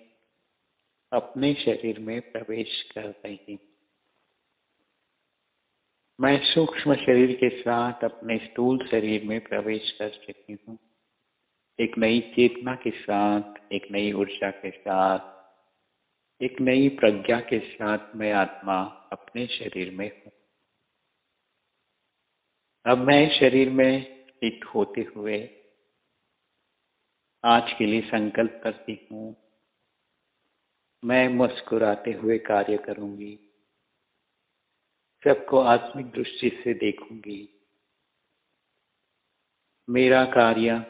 B: अपने शरीर में प्रवेश कर रही हूँ। मैं सूक्ष्म शरीर के साथ अपने स्थूल शरीर में प्रवेश कर चुकी हूँ। एक नई चेतना के साथ, एक नई ऊर्जा के साथ, एक नई प्रज्ञा के साथ मैं आत्मा अपने शरीर में हूँ। अब मैं शरीर में स्थित होते हुए आज के लिए संकल्प करती हूँ। मैं मुस्कुराते हुए कार्य करूँगी। सबको आत्मिक दृष्टि से देखूँगी। मेरा कार्य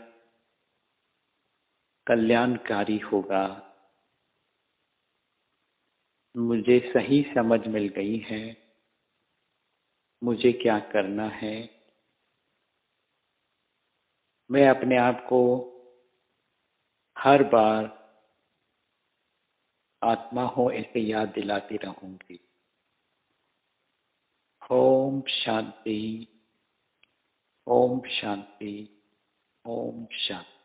B: कल्याणकारी होगा। मुझे सही समझ मिल गई है। मुझे क्या करना है? मैं अपने आप को हर बार आत्मा हो ऐसे याद दिलाती रहूँगी। ओम शांति ओम शांति ओम शांति।